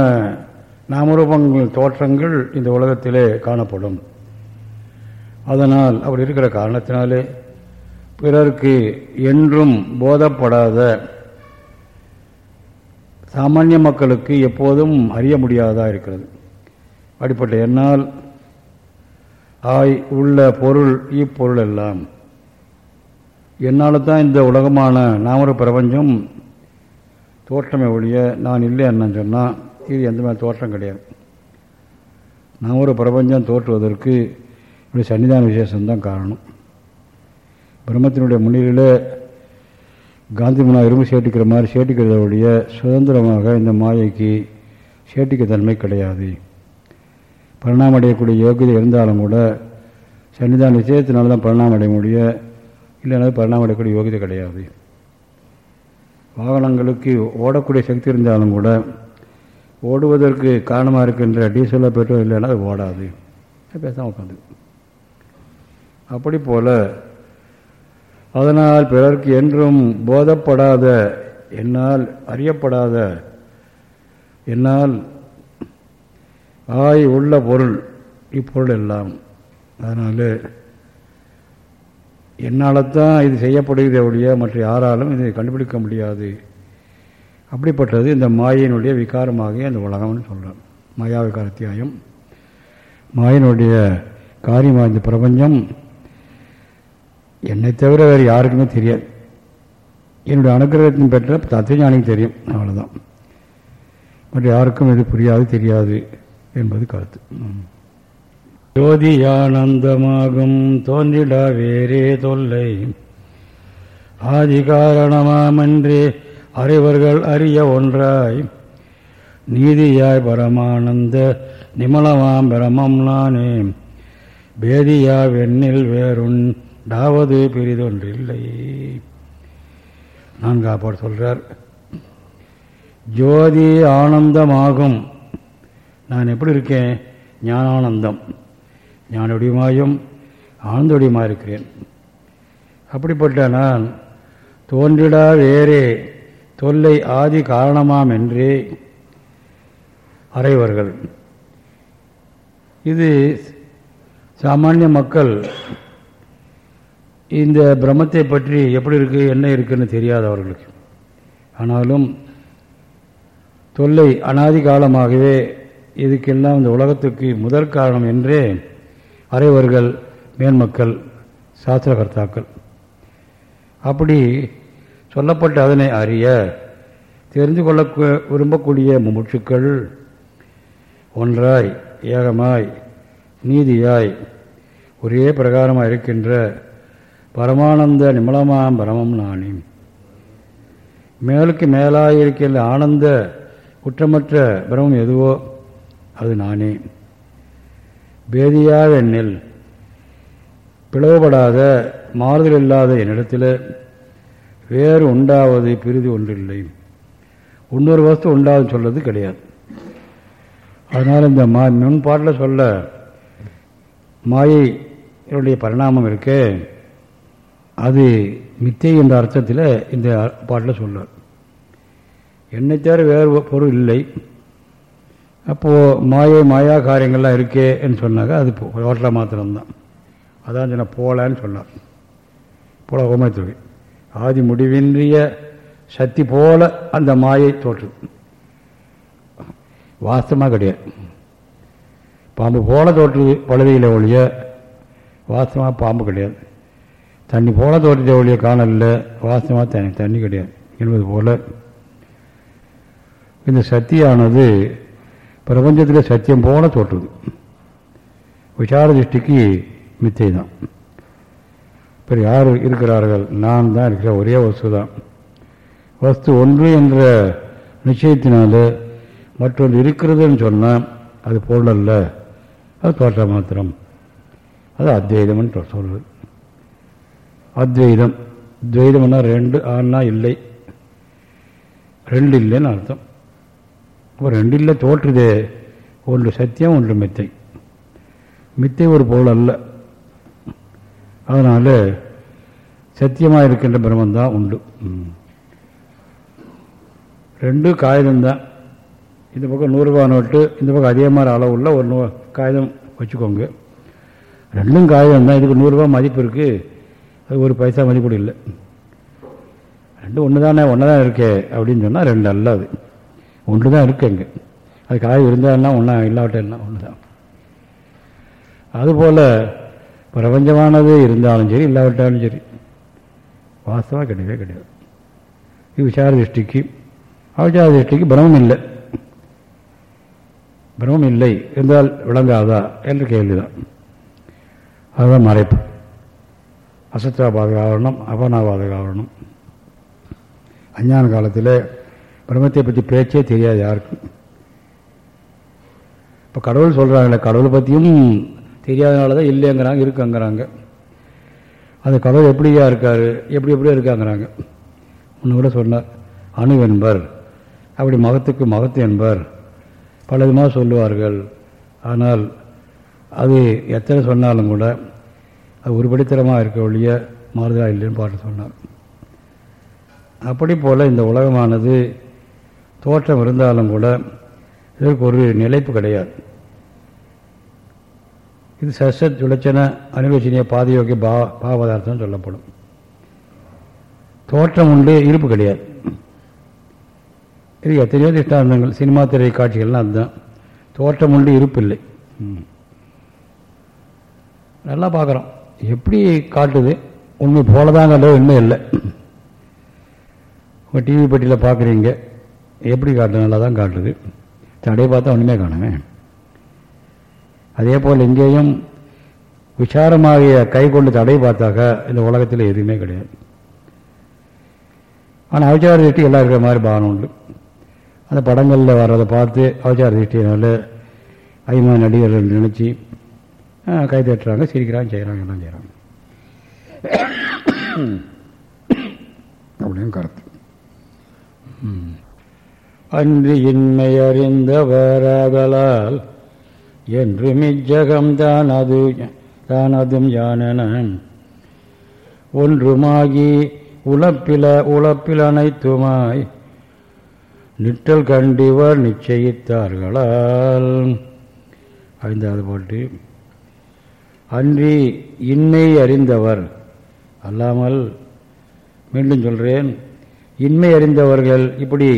நாமரூபங்கள் தோற்றங்கள் இந்த உலகத்திலே காணப்படும். அதனால் அப்படி இருக்கிற காரணத்தினாலே பிறருக்கு என்றும் போதப்படாத சாமானிய மக்களுக்கு எப்போதும் அறிய முடியாததாக இருக்கிறது. அப்படிப்பட்ட என்னால் ஆய் உள்ள பொருள் இப்பொருள் எல்லாம். என்னால் தான் இந்த உலகமான நாமர பிரபஞ்சம் தோற்றமே ஒழிய நான் இல்லை என்னன்னு சொன்னால் இது எந்த மாதிரி தோற்றம் கிடையாது. நாமர பிரபஞ்சம் தோற்றுவதற்கு இப்படி சன்னிதான விசேஷம்தான் காரணம். பிரம்மத்தினுடைய முன்னிலையில் காந்தி மனா விரும்பி சேட்டிக்கிற மாதிரி சேட்டிக்கிறதோடைய சுதந்திரமாக இந்த மாயைக்கு சேட்டிக்க தன்மை கிடையாது. பரிணாமம் அடையக்கூடிய யோகியதை இருந்தாலும் கூட சன்னிதான விஷயத்தினால தான் பரிணாமம் அடைய முடிய இல்லைன்னா பரிணாமம் அடையக்கூடிய யோகியதை கிடையாது. வாகனங்களுக்கு ஓடக்கூடிய சக்தி இருந்தாலும் கூட ஓடுவதற்கு காரணமாக இருக்கின்ற டீசலோ பெட்ரோல் இல்லைன்னா அது ஓடாது. பேசாமல் உட்காந்து. அப்படி போல. அதனால் பிறர்க்கு என்றும் போதப்படாத என்னால் அறியப்படாத என்னால் ஆய் உள்ள பொருள் இப்பொருள் எல்லாம். அதனால் என்னால் தான் இது செய்யப்படுகிறதே ஒழிய மற்ற யாராலும் இதை கண்டுபிடிக்க முடியாது. அப்படிப்பட்டது இந்த மாயினுடைய விகாரமாக அந்த உலகம்னு சொல்கிறேன் மாயா விகாரத்தியாயம் மாயினுடைய காரியமாக இந்த பிரபஞ்சம். என்னை தவிர வேறு யாருக்குமே தெரியாது. என்னுடைய அனுகிரகத்தின் பெற்ற தத்துவஞானிக்கு தெரியும். அவ்வளோதான் மற்ற யாருக்கும் இது புரியாது தெரியாது என்பது கருத்து. ஜோதியானந்தமாகும் தோன்றிடா வேறே தொல்லை. ஆதி காரணமாமன்றே அறிவர்கள் அறிய ஒன்றாய். நீதியாய் பரமானந்த நிமலமாம் பிரமம் நானே. பேதியா வெண்ணில் வேறுண்டாவது பெரிதொன்றில்லை. நான்காப்பாடு சொல்கிறார் ஜோதி ஆனந்தமாகும். நான் எப்படி இருக்கேன்? ஞானானந்தம். ஞானொடியுமாயும் ஆனந்தொடியுமா இருக்கிறேன். அப்படிப்பட்ட நான் தோன்றிடா வேறே தொல்லை ஆதி காரணமாம் என்றே அறைவர்கள். இது சாமானிய மக்கள் இந்த பிரம்மத்தை பற்றி எப்படி இருக்குது என்ன இருக்குன்னு தெரியாதவர்களுக்கு ஆனாலும் தொல்லை அனாதி காலமாகவே இதுக்கெல்லாம் இந்த உலகத்துக்கு முதல் காரணம் என்றே அறைவர்கள் மேன்மக்கள் சாஸ்திரகர்த்தாக்கள். அப்படி சொல்லப்பட்ட அதனை அறிய தெரிந்து கொள்ள விரும்பக்கூடிய முமுட்சுக்கள் ஒன்றாய் ஏகமாய் நீதியாய் ஒரே பிரகாரமாக இருக்கின்ற பரமானந்த நிமலமாம் பரமம் நானே. மேலுக்கு மேலாக இருக்கிற ஆனந்த குற்றமற்ற பிரமம் எதுவோ அது நானே. பேதியாக என்னில் பிளவுபடாத மாறுதல் இல்லாத என்னிடத்தில் வேறு உண்டாவது பிரிதி ஒன்றில்லை. இன்னொரு வஸ்து உண்டாதுன்னு சொல்வது கிடையாது. அதனால் இந்த மா முன்பாட்டில் சொல்ல மாயினுடைய பரிணாமம் இருக்கே. அது மித்தை என்ற அர்த்தத்தில் இந்த பாட்டில் சொல்வார் என்னை தவிர வேறு பொருள் இல்லை. அப்போது மாயை மாயா காரியங்கள்லாம் இருக்கே என்று அது ஹோட்டலாக மாத்திரம்தான். அதான் சொன்ன போலான்னு சொன்னார். போல ஓமை தொகை. ஆதி முடிவின்றிய சக்தி போல அந்த மாயை தோற்று. வாஸ்தமாக கிடையாது. பாம்பு போல தோற்றுது பழுதியில் ஒழிய வாஸ்தமாக பாம்பு கிடையாது. தண்ணி போல தோற்றத்தை ஒழிய காணல வாசமாக தண்ணி தண்ணி கிடையாது. என்பது போல இந்த சக்தியானது பிரபஞ்சத்தில் சத்தியம் போல தோற்றுது. விசார திருஷ்டிக்கு மித்தை தான் இப்போ யார் இருக்கிறார்கள்? நான் தான் இருக்கிற ஒரே வஸ்து தான் வஸ்து ஒன்று என்ற நிச்சயத்தினால மற்றொன்று இருக்கிறதுன்னு சொன்னால் அது பொருள் அல்ல. அது தோற்ற மாத்திரம். அது அத்வைதம்னு சொல்லுது அத்வைதம். துவைதம்னா ரெண்டு ஆனா இல்லை. ரெண்டு இல்லைன்னு அர்த்தம். அப்போ ரெண்டு இல்லை தோற்றுதே. ஒன்று சத்தியம் ஒன்று மித்தை. மித்தை ஒரு பொருள் அல்ல. அதனால் சத்தியமாக இருக்கின்ற பிரம்மந்தான் உண்டு. ரெண்டு காகிதம்தான். இந்த பக்கம் நூறுரூவா நோட்டு இந்த பக்கம் அதே மாதிரி அளவு உள்ள ஒரு நூ காகிதம் வச்சுக்கோங்க. ரெண்டும் காகிதம் தான் இதுக்கு நூறுரூவா மதிப்பு இருக்குது அது ஒரு பைசா மதிப்பு இல்லை. ரெண்டும் ஒன்று தானே ஒன்று தான் இருக்கே அப்படின்னு சொன்னால் ரெண்டு அல்ல அது ஒன்று தான் இருக்கு அங்கே. அது காய் இருந்தாலும் ஒன்றா இல்லாவிட்டெல்லாம் ஒன்று தான் அதுபோல் பிரபஞ்சமானது இருந்தாலும் சரி இல்லாவிட்டாலும் சரி வாஸ்தவாக கிடையவே கிடையாது. விசார திருஷ்டிக்கு அவசார திருஷ்டிக்கு பிரமம் இல்லை. பிரமம் இல்லை என்றால் விளங்காதா என்ற கேள்விதான். அதுதான் மறைப்பு. அசத்தாபாத காரணம் அபனா காரணம் அஞ்ஞான காலத்தில் பிரம்மத்தை பற்றி பேச்சே தெரியாது யாருக்கும். இப்போ கடவுள் சொல்கிறாங்களே கடவுளை பற்றியும் தெரியாதனால தான் இல்லைங்கிறாங்க இருக்குங்கிறாங்க. அந்த கடவுள் எப்படியா இருக்கார் எப்படி எப்படியோ இருக்காங்கிறாங்க. ஒன்று கூட சொன்னார் அணு என்பர் அப்படி மகத்துக்கு மகத்து என்பர். பல விதமாக சொல்லுவார்கள். ஆனால் அது எத்தனை சொன்னாலும் கூட அது ஒருபடித்தரமாக இருக்க ஒழிய மாறுதலாக இல்லைன்னு பாட்டு சொன்னார். அப்படி போல் இந்த உலகமானது தோற்றம் இருந்தாலும் கூட இதற்கு ஒரு நிலைப்பு கிடையாது. இது சசத் விளச்சன அனுபவிச்சினிய பாதயோகிய பா பாவதார்த்தம் சொல்லப்படும். தோற்றம் உண்டு இருப்பு கிடையாது. இது எத்தனையோ திஷ்டாந்தங்கள் சினிமா திரை காட்சிகள்லாம் அதுதான். தோற்றம் உண்டு இருப்பு இல்லை நல்லா பார்க்குறோம். எப்படி காட்டுது? உண்மை போலதான் கண்டது உண்மை இல்லை. டிவி பெட்டியில் பார்க்குறீங்க எப்படி காட்டுது? நல்லா தான் காட்டுது. தடையை பார்த்தா ஒன்றுமே காணுமே. அதே போல் இங்கேயும் விசாரமாகிய கை கொண்டு தடை பார்த்தாக்கா இந்த உலகத்தில் எதுவுமே கிடையாது. ஆனால் அவச்சார திருஷ்டி எல்லாம் இருக்கிற மாதிரி பாவனை உண்டு. அந்த படங்களில் வர்றதை பார்த்து அவச்சார திருஷ்டினால ஐமா நடிகர்கள் நினச்சி கை தட்டுறாங்க சிரிக்கிறாங்க செய்கிறாங்க எல்லாம் செய்கிறாங்க அப்படின்னு கருத்து. அன்று இன்மை அறிந்தவராதலால் என்று மிஜகம் தான் அது தான் அதும் யானென ஒன்றுமாகி உழப்பில உழப்பில் அனைத்துமாய் நிற்றல் கண்டிவர் நிச்சயித்தார்களால். ஐந்தாவது பாட்டு. அன்றி இன்மை அறிந்தவர். அல்லாமல் மீண்டும் சொல்கிறேன் இன்மை அறிந்தவர்கள் இப்படி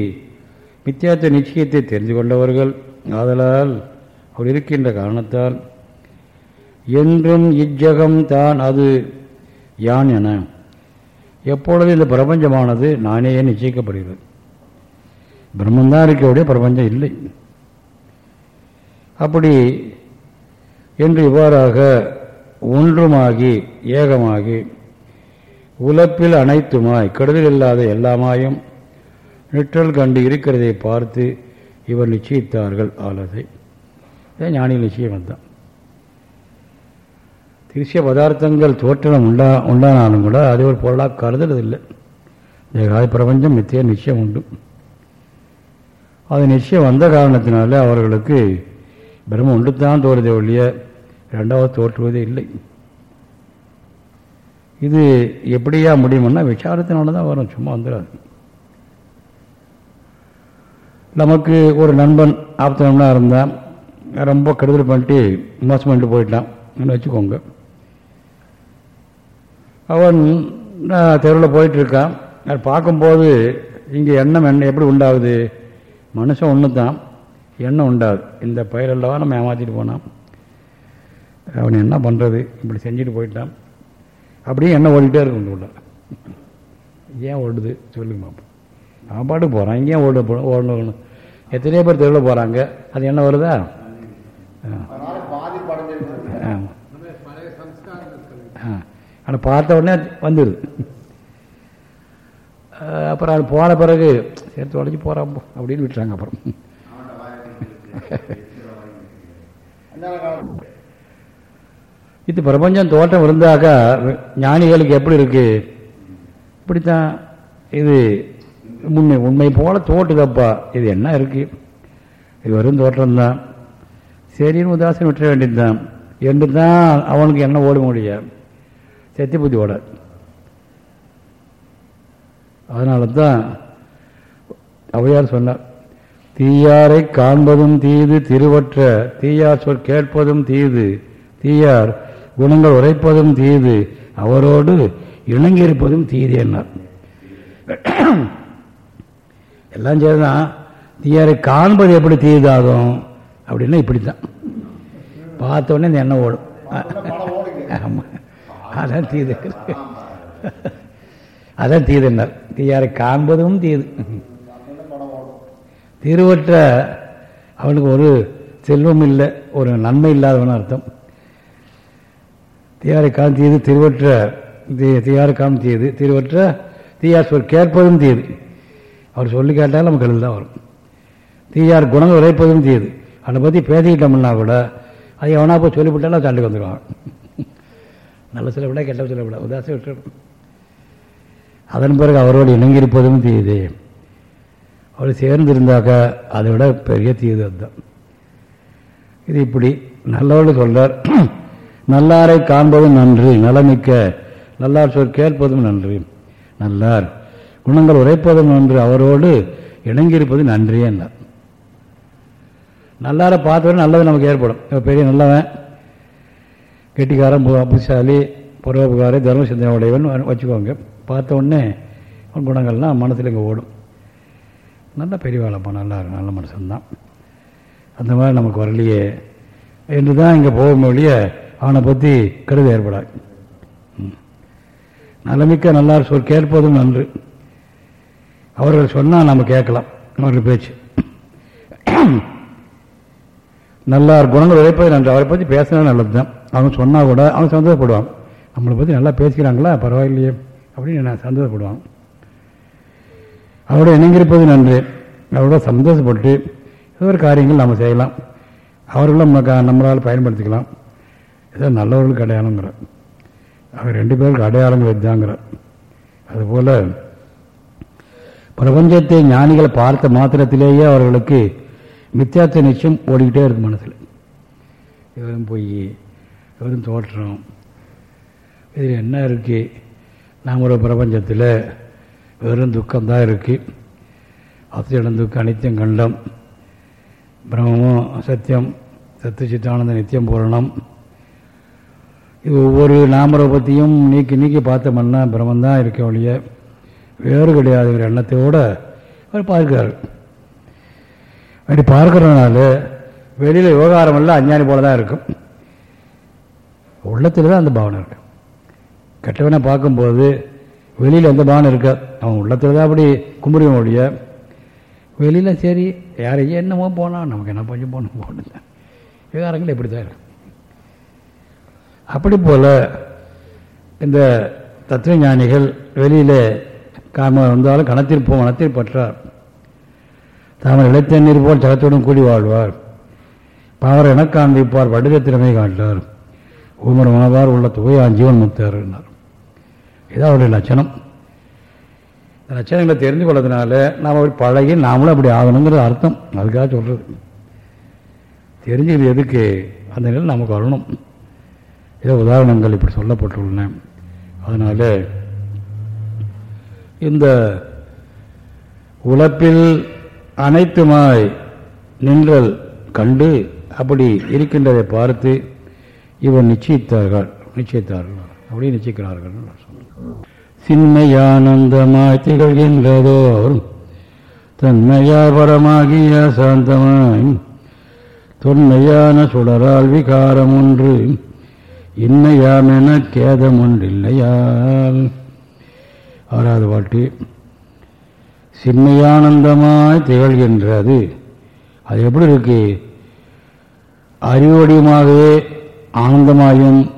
மித்தியாத்த நிச்சயத்தை தெரிந்து கொண்டவர்கள் ஆதலால் அவர் இருக்கின்ற காரணத்தால் என்றும் இஜ்ஜகம் தான் அது யான் என. எப்பொழுது இந்த பிரபஞ்சமானது நானே நிச்சயிக்கப்படுகிறது. பிரம்மந்தான் இருக்கக்கூடிய பிரபஞ்சம் இல்லை. அப்படி என்று இவ்வாறாக ஒன்றுமாகி ஏகமாகி உலப்பில் அனைத்துமாய் கெடுதல் இல்லாத எல்லாமாயும் நிற்றல் கண்டு இருக்கிறதை பார்த்து இவர் நிச்சயித்தார்கள் ஆலதை. ஞானி நிச்சயம் வந்தான் திருஷ்ய பதார்த்தங்கள் தோற்றம் உண்டா உண்டானாலும் கூட அது ஒரு பொருளாக கருதுறதில்லை. தேகாதி பிரபஞ்சம் நித்திய நிச்சயம் உண்டு. அது நிச்சயம் வந்த காரணத்தினால அவர்களுக்கு பிரம்ம உண்டு தான் தோறுதே ஒழிய ரெண்டாவது தோற்றுவதே இல்லை. இது எப்படியா முடியும்னா விசாரத்தினால தான் வரும் சும்மா வந்துடாது நமக்கு ஒரு நண்பன் ஆப்தனம்னா இருந்தான். ரொம்ப கெடுதல் பண்ணிட்டு மோசம் பண்ணிட்டு போயிட்டான். வச்சுக்கோங்க. அவன் தெருவில் போயிட்டுருக்கான். அது பார்க்கும்போது இங்கே எண்ணம் என்ன எப்படி உண்டாகுது? மனுஷன் ஒன்று தான் எண்ணம் உண்டாகுது. இந்த பயிரெல்லாம் நம்ம ஏமாற்றிட்டு போனான். அவன் என்ன பண்ணுறது இப்படி செஞ்சுட்டு போயிட்டான். அப்படியே என்ன ஓடிக்கிட்டே இருக்கும் உள்ள ஏன் ஓடுது? சொல்லுங்க பாப்போம். அவன் பாட்டு போகிறான் இங்கே ஓட ஓடணும் எத்தனையோ பேர் தெருவில் போகிறாங்க அது என்ன வருதா? ஆமாம் ஆனால் பார்த்த உடனே வந்துடுது அப்புறம் அது போன பிறகு சேர்த்து உடஞ்சி போகிறான் அப்படின்னு விட்டுறாங்க அப்புறம். இது பிரபஞ்சம் தோட்டம் இருந்தாக்கா ஞானிகளுக்கு எப்படி இருக்கு? இப்படித்தான் இது உண்மை உண்மை போல தோட்டுதப்பா இது என்ன இருக்கு? இது வெறும் தோற்றம்தான். சரின்னு உதாசனம் விட்டுற வேண்டியதுதான். என்று தான் அவனுக்கு என்ன ஓட முடியும் சத்திய புத்தி ஓடாது அதனால தான் அவையார் சொன்னார் தீயாரை காண்பதும் தீது திருவற்ற தீயார் சொல் கேட்பதும் தீது. தீயார் குணங்கள் உரைப்பதும் தீது. அவரோடு இணங்கியிருப்பதும் தீது என்னார் எல்லாம் சரிதான் தீயாரை காண்பது எப்படி தீதாகும்? அப்படின்னா இப்படித்தான். பார்த்த உடனே இந்த எண்ணெய் ஓடும். ஆமாம் அதான் தீது. அதான் தீதுன்னார் தீயாரை காண்பதும் தீது. திருவற்ற அவனுக்கு ஒரு செல்வம் இல்லை ஒரு நன்மை இல்லாதவன அர்த்தம். தீயாரை காம் தீது திருவற்ற தீயார் காம் தீது திருவற்ற தீயார் சொல் கேட்பதும் தீது. அவர் சொல்லி கேட்டாலும் நமக்கு எழுது வரும். தீயார் குணங்கள் உரைப்பதும் தீது. அதை பற்றி பேசிக்கிட்டோம்னா கூட அது எவனா போய் சொல்லிவிட்டாலும் சண்டைக்கு வந்துடுவான் நல்ல சொல்லவிட கெட்ட சொல்லவிட உதாசம் விட்டுடும் அதன் பிறகு அவரோடு இணங்கியிருப்பதும் தீது. அவர் சேர்ந்திருந்தாக்கா அதை விட பெரிய தீது அதுதான். இது இப்படி நல்லவர்கள் சொல்கிறார் நல்லாரை காண்பதும் நன்றி நலமிக்க நல்லார் சொல் கேட்பதும் நன்றி. நல்லார் குணங்கள் உரைப்பதும் நன்று அவரோடு இணங்கியிருப்பது நன்றியே என்னார் நல்லார பார்த்தவரை நல்லது நமக்கு ஏற்படும். பெரிய நல்லவன். கெட்டிக்காரன் புத்திசாலி பரோபகாரி தர்ம சிந்தனை உடையவன் வச்சுக்கோங்க. பார்த்த உடனே குணங்கள்லாம் மனசில் இங்கே ஓடும். நல்ல பெரியவாழப்பா நல்லா இருக்கும் நல்ல மனுஷன்தான். அந்த மாதிரி நமக்கு வரலையே. என்று தான் இங்கே போகும் வழிய அவனை பற்றி கருது ஏற்படாது. நலமிக்க நல்லார் சொல் கேட்பதும் நன்று. அவர்கள் சொன்னால் நம்ம கேட்கலாம் அவர்கள் பேச்சு. நல்லார் குணங்கள் உழைப்பது நன்று. அவரை பற்றி பேசினா நல்லது தான் அவன் சொன்னால் கூட அவன் சந்தோஷப்படுவான். நம்மளை பற்றி நல்லா பேசிக்கிறாங்களா? பரவாயில்லையே. அப்படின்னு நான் சந்தோஷப்படுவான். அவரோட இணங்கியிருப்பது நன்று. அவரோட சந்தோஷப்பட்டு ஏதோ ஒரு காரியங்கள் நம்ம செய்யலாம். அவர்களும் நம்ம நம்மளால் பயன்படுத்திக்கலாம். ஏதோ நல்லவர்களுக்கு அடையாளங்கிறார் அவர் ரெண்டு பேருக்கு அடையாளங்கள் வச்சாங்கிறார் அதுபோல் பிரபஞ்சத்தை ஞானிகள் பார்த்த மாத்திரத்திலேயே அவர்களுக்கு மித்தியார்த்த நிச்சயம் ஓடிக்கிட்டே இருக்கு மனசில். இவரும் பொய் இவரும் தோற்றம். இதில் என்ன இருக்கு? நாம் ஒரு பிரபஞ்சத்தில் வெறும் துக்கம்தான் இருக்குது அத்தியிடம் துக்கம் அனித்தியம் கண்டம். பிரம்மமும் சத்தியம் சத்து சித்தானந்த நித்தியம் பூரணம். இது ஒவ்வொரு நாமரூபத்தையும் நீக்கி நீக்கி பார்த்தோம்னா பிரம்மந்தான் இருக்க ஒழிய வேறு கிடையாது. ஒரு அவர் பார்க்கிறார். அப்படி பார்க்கறதுனால வெளியில் விவகாரம் எல்லாம் அஞ்ஞானி போல தான் இருக்கும். உள்ளத்தில் தான் அந்த பாவனை இருக்கு. கெட்டவனை பார்க்கும்போது வெளியில் எந்த பாவனை இருக்காது. அவன் உள்ளத்தில் தான் அப்படி கும்பிடுவோம் ஒழிய. வெளியில் சரி யாரையும் என்னமோ போனால் நமக்கு என்ன கொஞ்சம் போகணும் போகணும் விவகாரங்கள் இப்படி தான் இருக்கும் அப்படி போல இந்த தத்துவ ஞானிகள் வெளியில் காம வந்தாலும் கணத்தில் போ மனத்தில் பற்றார். தாமல் இளத்தண்ணீர் போல் ஜலத்துடன் கூடி வாழ்வார். பாவர் என காண்பிப்பார் வடித காட்டார் ஊமர் உணவார் உள்ள துவையான் ஜீவன் முத்தார் இதான் அவருடைய லட்சணம். இந்த லட்சணங்களை தெரிந்து கொள்ளதுனால நாம் அப்படி பழகி நாமளும் அப்படி ஆகணுங்கிறது அர்த்தம். அதுக்காக சொல்கிறது தெரிஞ்சுக்கிறது எதுக்கு? அந்த நிலை நமக்கு வரணும். இதை உதாரணங்கள் இப்படி சொல்லப்பட்டுள்ளன. அதனால் இந்த உழப்பில் அனைத்துமாய் நின்றல் கண்டு அப்படி இருக்கின்றதை பார்த்து இவன் நிச்சயித்தார்கள். நிச்சயித்தார்கள். அப்படி நிச்சயிக்கிறார்கள் சின்மையானந்தமாய் திகழ்கின்றதோர் தன்மையா பரமாகிய சாந்தமாய் தொன்மையான சுடரால் விகாரம் ஒன்று இன்னையாமென கேதம் ஒன்றில்லையால் ஆறாவது பாட்டு சிம்மையானந்தமாய் திகழ்கின்றது. அது எப்படி இருக்கு? அறிவடியுமாகவே ஆனந்தமாயும்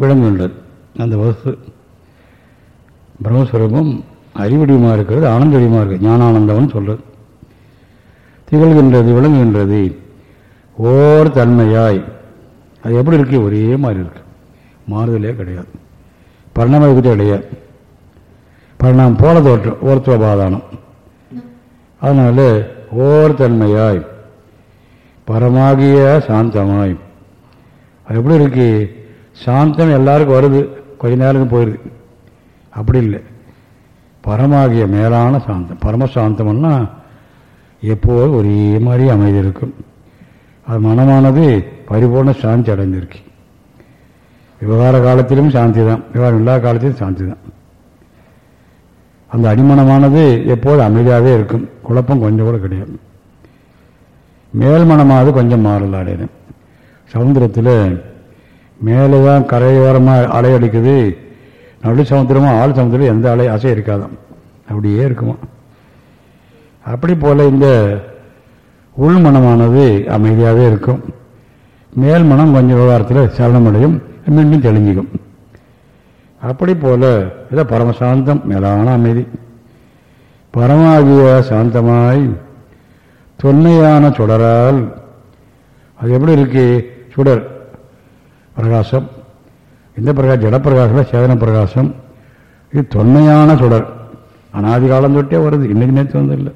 விளங்குகின்றது. அந்த வசு பிரம்மஸ்வரூபம் அறிவடியுமா இருக்கிறது ஆனந்தடியுமா இருக்கு ஞானானந்தம்னு சொல்றது. திகழ்கின்றது விளங்குகின்றது. ஓர் தன்மையாய். அது எப்படி இருக்கு? ஒரே மாதிரி இருக்கு. மாறுதலே கிடையாது. பரிணாமத்தை கிடையாது பரிணாமம் போல தோற்றம் ஓர்த்துவபாதானம் அதனால ஓர் தன்மையாய் பரமாகிய சாந்தமாய். அது எப்படி இருக்கு? சாந்தம் எல்லாருக்கும் வருது கொஞ்ச நேரம் போயிடுது அப்படி இல்லை. பரமாகிய மேலான சாந்தம். பரமசாந்தம்னா எப்போதும் ஒரே மாதிரி அமைதி இருக்கும் அது மனமானது பரிபூர்ண சாந்தி அடைஞ்சிருக்கு விவகார காலத்திலும் சாந்தி தான் விவகாரம் இல்லாத காலத்திலும் சாந்தி தான் அந்த அடிமனமானது எப்போது அமைதியாகவே இருக்கும். குழப்பம் கொஞ்சம் கூட கிடையாது. மேல்மனமானது கொஞ்சம் மாறல அடையணும் சமுத்திரத்தில் மேலே தான் கரையோரமாக அலை அடிக்குது. நடு சமுத்திரமும் ஆள் சமுத்திரம் எந்த அலை அசை இருக்காதாம். அப்படியே இருக்குமா? அப்படி போல இந்த உள்மனமானது அமைதியாகவே இருக்கும். மேல் மனம் கொஞ்சம் விவகாரத்தில் சலனமடையும். மீண்டும் தெளிஞ்சிக்கும். அப்படி போல இதை பரமசாந்தம் மேலான அமைதி. பரமாகிய சாந்தமாய் தொன்மையான சுடரால் அது எப்படி இருக்கு? சுடர் பிரகாசம். இந்த பிரகாசம் ஜடப்பிரகாசம் சேதன பிரகாசம். இது தொன்மையான சுடர். அனாதி காலம் தொட்டே வருது இன்னைக்கு நேற்று வந்ததில்லை.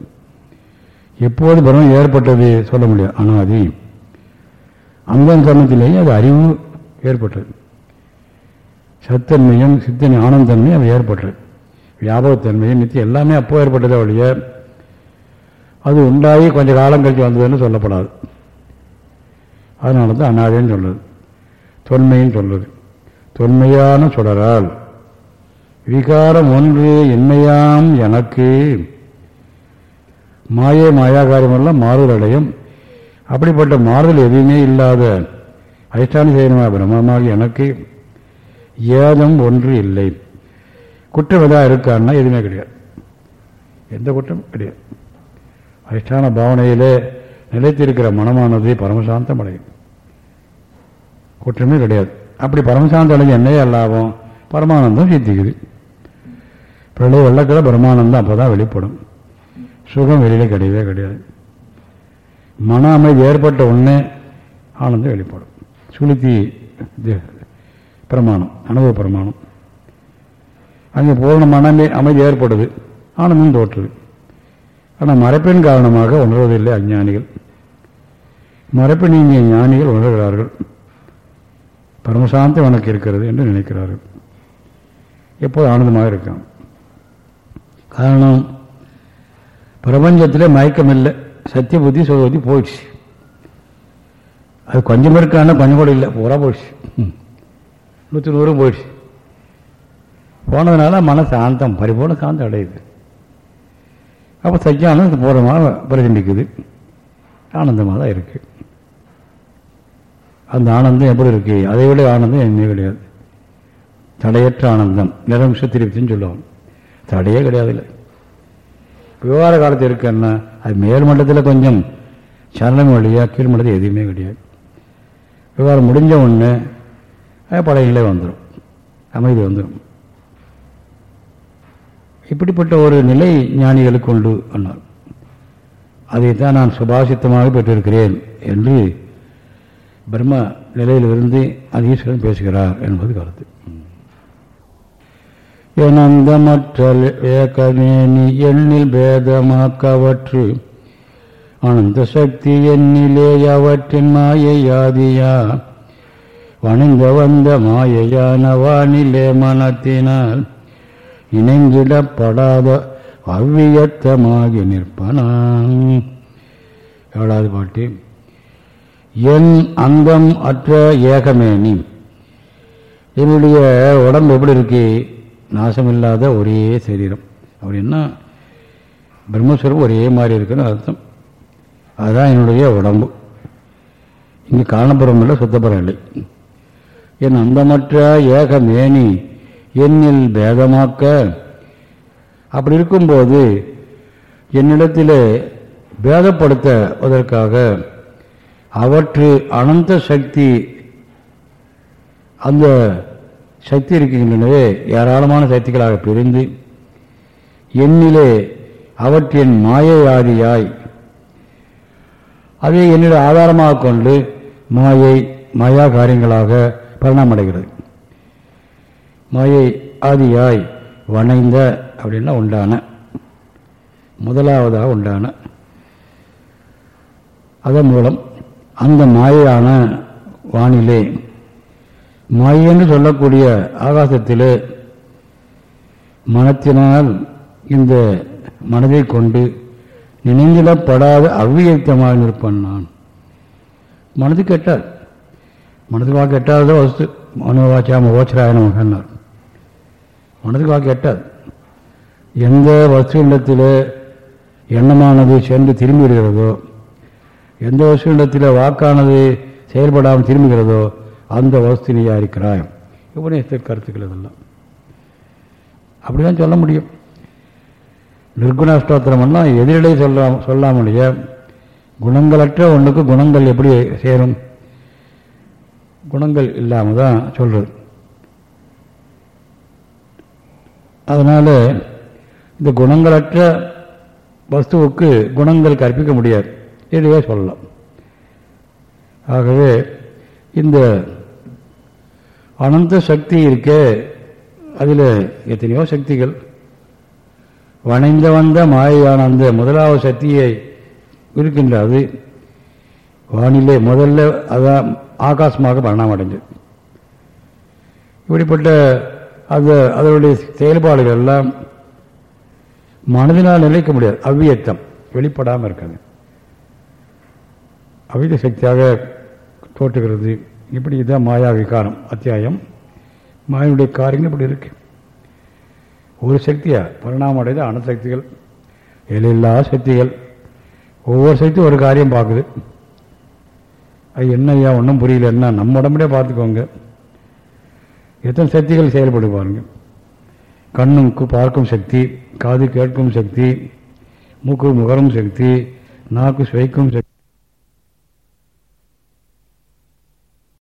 எப்போது பிரம்மம் ஏற்பட்டது சொல்ல முடியாது. அனாதி. அந்த தருணத்திலேயே அது அறிவு ஏற்பட்டது. சத்தன்மையும் சித்தனை ஆனந்தன்மையும் அது ஏற்பட்டது வியாபகத்தன்மையும் நித்தியம் எல்லாமே அப்போ ஏற்பட்டதே ஒழிய அது உண்டாகி கொஞ்சம் காலம் கழிச்சு வந்ததுன்னு சொல்லப்படாது. அதனால தான் அனாதைன்னு சொல்லுது. தொன்மைன்னு சொல்லுது. தொன்மையான சுடரால் விகாரம் ஒன்று இன்மையாம் எனக்கு மாயே மாயாகாரியமெல்லாம் மாறுதல் அடையும் அப்படிப்பட்ட மாறுதல் எதுவுமே இல்லாத அதிஷ்டான செய்யணுமா பிரம்மமாக எனக்கு ஏதும் ஒன்று இல்லை. குற்றம் எதாவது இருக்கான்னா எதுவுமே கிடையாது. எந்த குற்றம் கிடையாது. அதிஷ்டான பாவனையிலே நிலைத்திருக்கிற மனமானது பரமசாந்தம் அடையும் குற்றமே கிடையாது. அப்படி பரமசாந்தம் அடைஞ்ச என்னையே லாபம்? பரமானந்தம் சித்திக்குது. பிரளய வெள்ளக்கிழ பரமானந்தம் அப்போ தான் வெளிப்படும். சுகம் வெளியில கிடையவே கிடையாது. மன அமைதி ஏற்பட்ட உடனே ஆனந்தம் வெளிப்படும். சுளுத்தி பிரமாணம் அனுபவ பிரமாணம். அங்கே பூர்ண மனமே அமைதி ஏற்படுது. ஆனந்தம் தோற்றுது. ஆனால் மறைப்பின் காரணமாக உணர்வதில்லை அஞ்ஞானிகள். மறைப்பு நீங்கிய ஞானிகள் உணர்கிறார்கள். பரமசாந்தி உனக்கு இருக்கிறது என்று நினைக்கிறார்கள். எப்போது ஆனந்தமாக இருக்கான்? காரணம் பிரபஞ்சத்தில் மயக்கம் இல்லை சத்திய புத்தி சுகபுத்தி போயிடுச்சு. அது கொஞ்சம் இருக்கான கொஞ்சம் கூட இல்லை பூரா போயிடுச்சு. நூற்றி நூறும் போயிடுச்சு. போனதுனால மன சாந்தம் பரிபூர்ண சாந்தம் அடையுது. அப்போ சத்தியானது பூர்ணமாக பிரதிபிக்குது. ஆனந்தமாக தான் இருக்கு. அந்த ஆனந்தம் எப்படி இருக்கு? அதை விட ஆனந்தம் எதுவுமே கிடையாது. தடையற்ற ஆனந்தம் நிரம்ச திருப்தின்னு சொல்லுவாங்க. தடையே கிடையாது இல்லை. விவகார காலத்தில் இருக்குன்னா அது மேல் மட்டத்தில் கொஞ்சம் சரணம் வழியாக கீழ் மட்டத்தில் எதுவுமே கிடையாது. விவகாரம் முடிஞ்ச ஒன்று பழைய வந்துடும் அமைதி வந்துடும் இப்படிப்பட்ட ஒரு நிலை ஞானிகளுக்கு உண்டு அன்னார். அதைத்தான் நான் சுபாசித்தமாக பெற்றிருக்கிறேன் என்று பிரம்ம நிலையிலிருந்து அது ஈஸ்வரன் பேசுகிறார் என்பது கருத்து. எனந்தமற்ற ஏகமேனி எண்ணில் பேதமாக்கவற்று அனந்த சக்தி எண்ணிலே அவற்றின் மாயையாதியா வணிந்த வந்த மாயையான வானிலே மனத்தினால் இணைந்திடப்படாத அவ்வியத்தமாகி நிற்பனான் ஏழாவது பாட்டு. என் அங்கம் அற்ற ஏகமேனி என்னுடைய உடம்பு எப்படி இருக்கு? நாசமில்லாத ஒரே சரீரம். அப்படின்னா பிரம்மஸ்வரம் ஒரே மாதிரி இருக்குன்னு அர்த்தம். அதுதான் என்னுடைய உடம்பு. இங்கே காரணப்புறம் இல்லை சுத்தப்புறம் இல்லை என் அந்தமற்ற ஏகமேனி என்னில் பேதமாக்க. அப்படி இருக்கும்போது என்னிடத்தில் பேதப்படுத்துவதற்காக அவற்று அனந்த சக்தி அந்த சக்தி இருக்கின்றனவே ஏராளமான சக்திகளாக பிரிந்து என்னிலே அவற்றின் மாயையாதியாய் அதை என்னிட ஆதாரமாக கொண்டு மாயை மாயா காரியங்களாக பரிணாமடைகிறது. மாயை ஆதியாய் வணைந்த அப்படின்னா உண்டான முதலாவதாக உண்டான. அதன் மூலம் அந்த மாயான வானிலே மாயென்று சொல்லக்கூடிய ஆகாசத்திலே மனத்தினால் இந்த மனதை கொண்டு நினைந்திடப்படாத அவ்வியக்தமாக நிற்பன் நான். மனது கேட்டார் மனதுக்கு வாக்கு எட்டாத வஸ்து மனோவாச்சாம ஓச்சராயணம் சொன்னார். மனதுக்கு வாக்கு எட்டாது. எந்த வஸ்துவிடத்தில் எண்ணமானது சென்று திரும்பி விடுகிறதோ எந்த வஸ்துவிடத்தில் வாக்கானது செயல்படாமல் திரும்புகிறதோ அந்த வஸ்து நீ இருக்கிறாய் கருத்துக்கள் இதெல்லாம். அப்படிதான் சொல்ல முடியும். நிர்குணாஷ்டோத்திரம்னா எதிரிலே சொல்ல சொல்லாமலேயே குணங்களற்ற ஒன்றுக்கு குணங்கள் எப்படி சேரும்? குணங்கள் இல்லாமல் தான் சொல்கிறது அதனால் இந்த குணங்களற்ற வஸ்துவுக்கு குணங்கள் கற்பிக்க முடியாது. இதுவே சொல்லலாம். ஆகவே இந்த அனந்த சக்தி இருக்க அதில் எத்தனையோ சக்திகள். வணைந்த வந்த மாயான அந்த முதலாவது சக்தியை இருக்கின்ற அது வானிலை முதல்ல அதான் ஆகாசமாக பரிணாமம் அடைஞ்சது இப்படிப்பட்ட அந்த அதனுடைய செயல்பாடுகள் எல்லாம் மனதினால் நிலைக்க முடியாது. அவ்வியத்தம் வெளிப்படாமல் இருக்காது. அவித சக்தியாக தோற்றுகிறது. இப்படி இதுதான் மாயா விகாரம் அத்தியாயம். மாயனுடைய காரியங்கள் இப்படி இருக்கு. ஒரு சக்தியா பரிணாமடைந்த அடைந்த அணுசக்திகள் எல்லாம் சக்திகள் ஒவ்வொரு சக்தியும் ஒரு காரியம் பார்க்குது. அது என்ன ஐயா ஒன்றும் புரியலன்னா நம்ம உடம்புலே பார்த்துக்கோங்க. எத்தனை சக்திகள் செயல்படு பாருங்க. கண்ணுக்கு பார்க்கும் சக்தி காது கேட்கும் சக்தி மூக்கு முகரும் சக்தி நாக்கு சுவைக்கும் சக்தி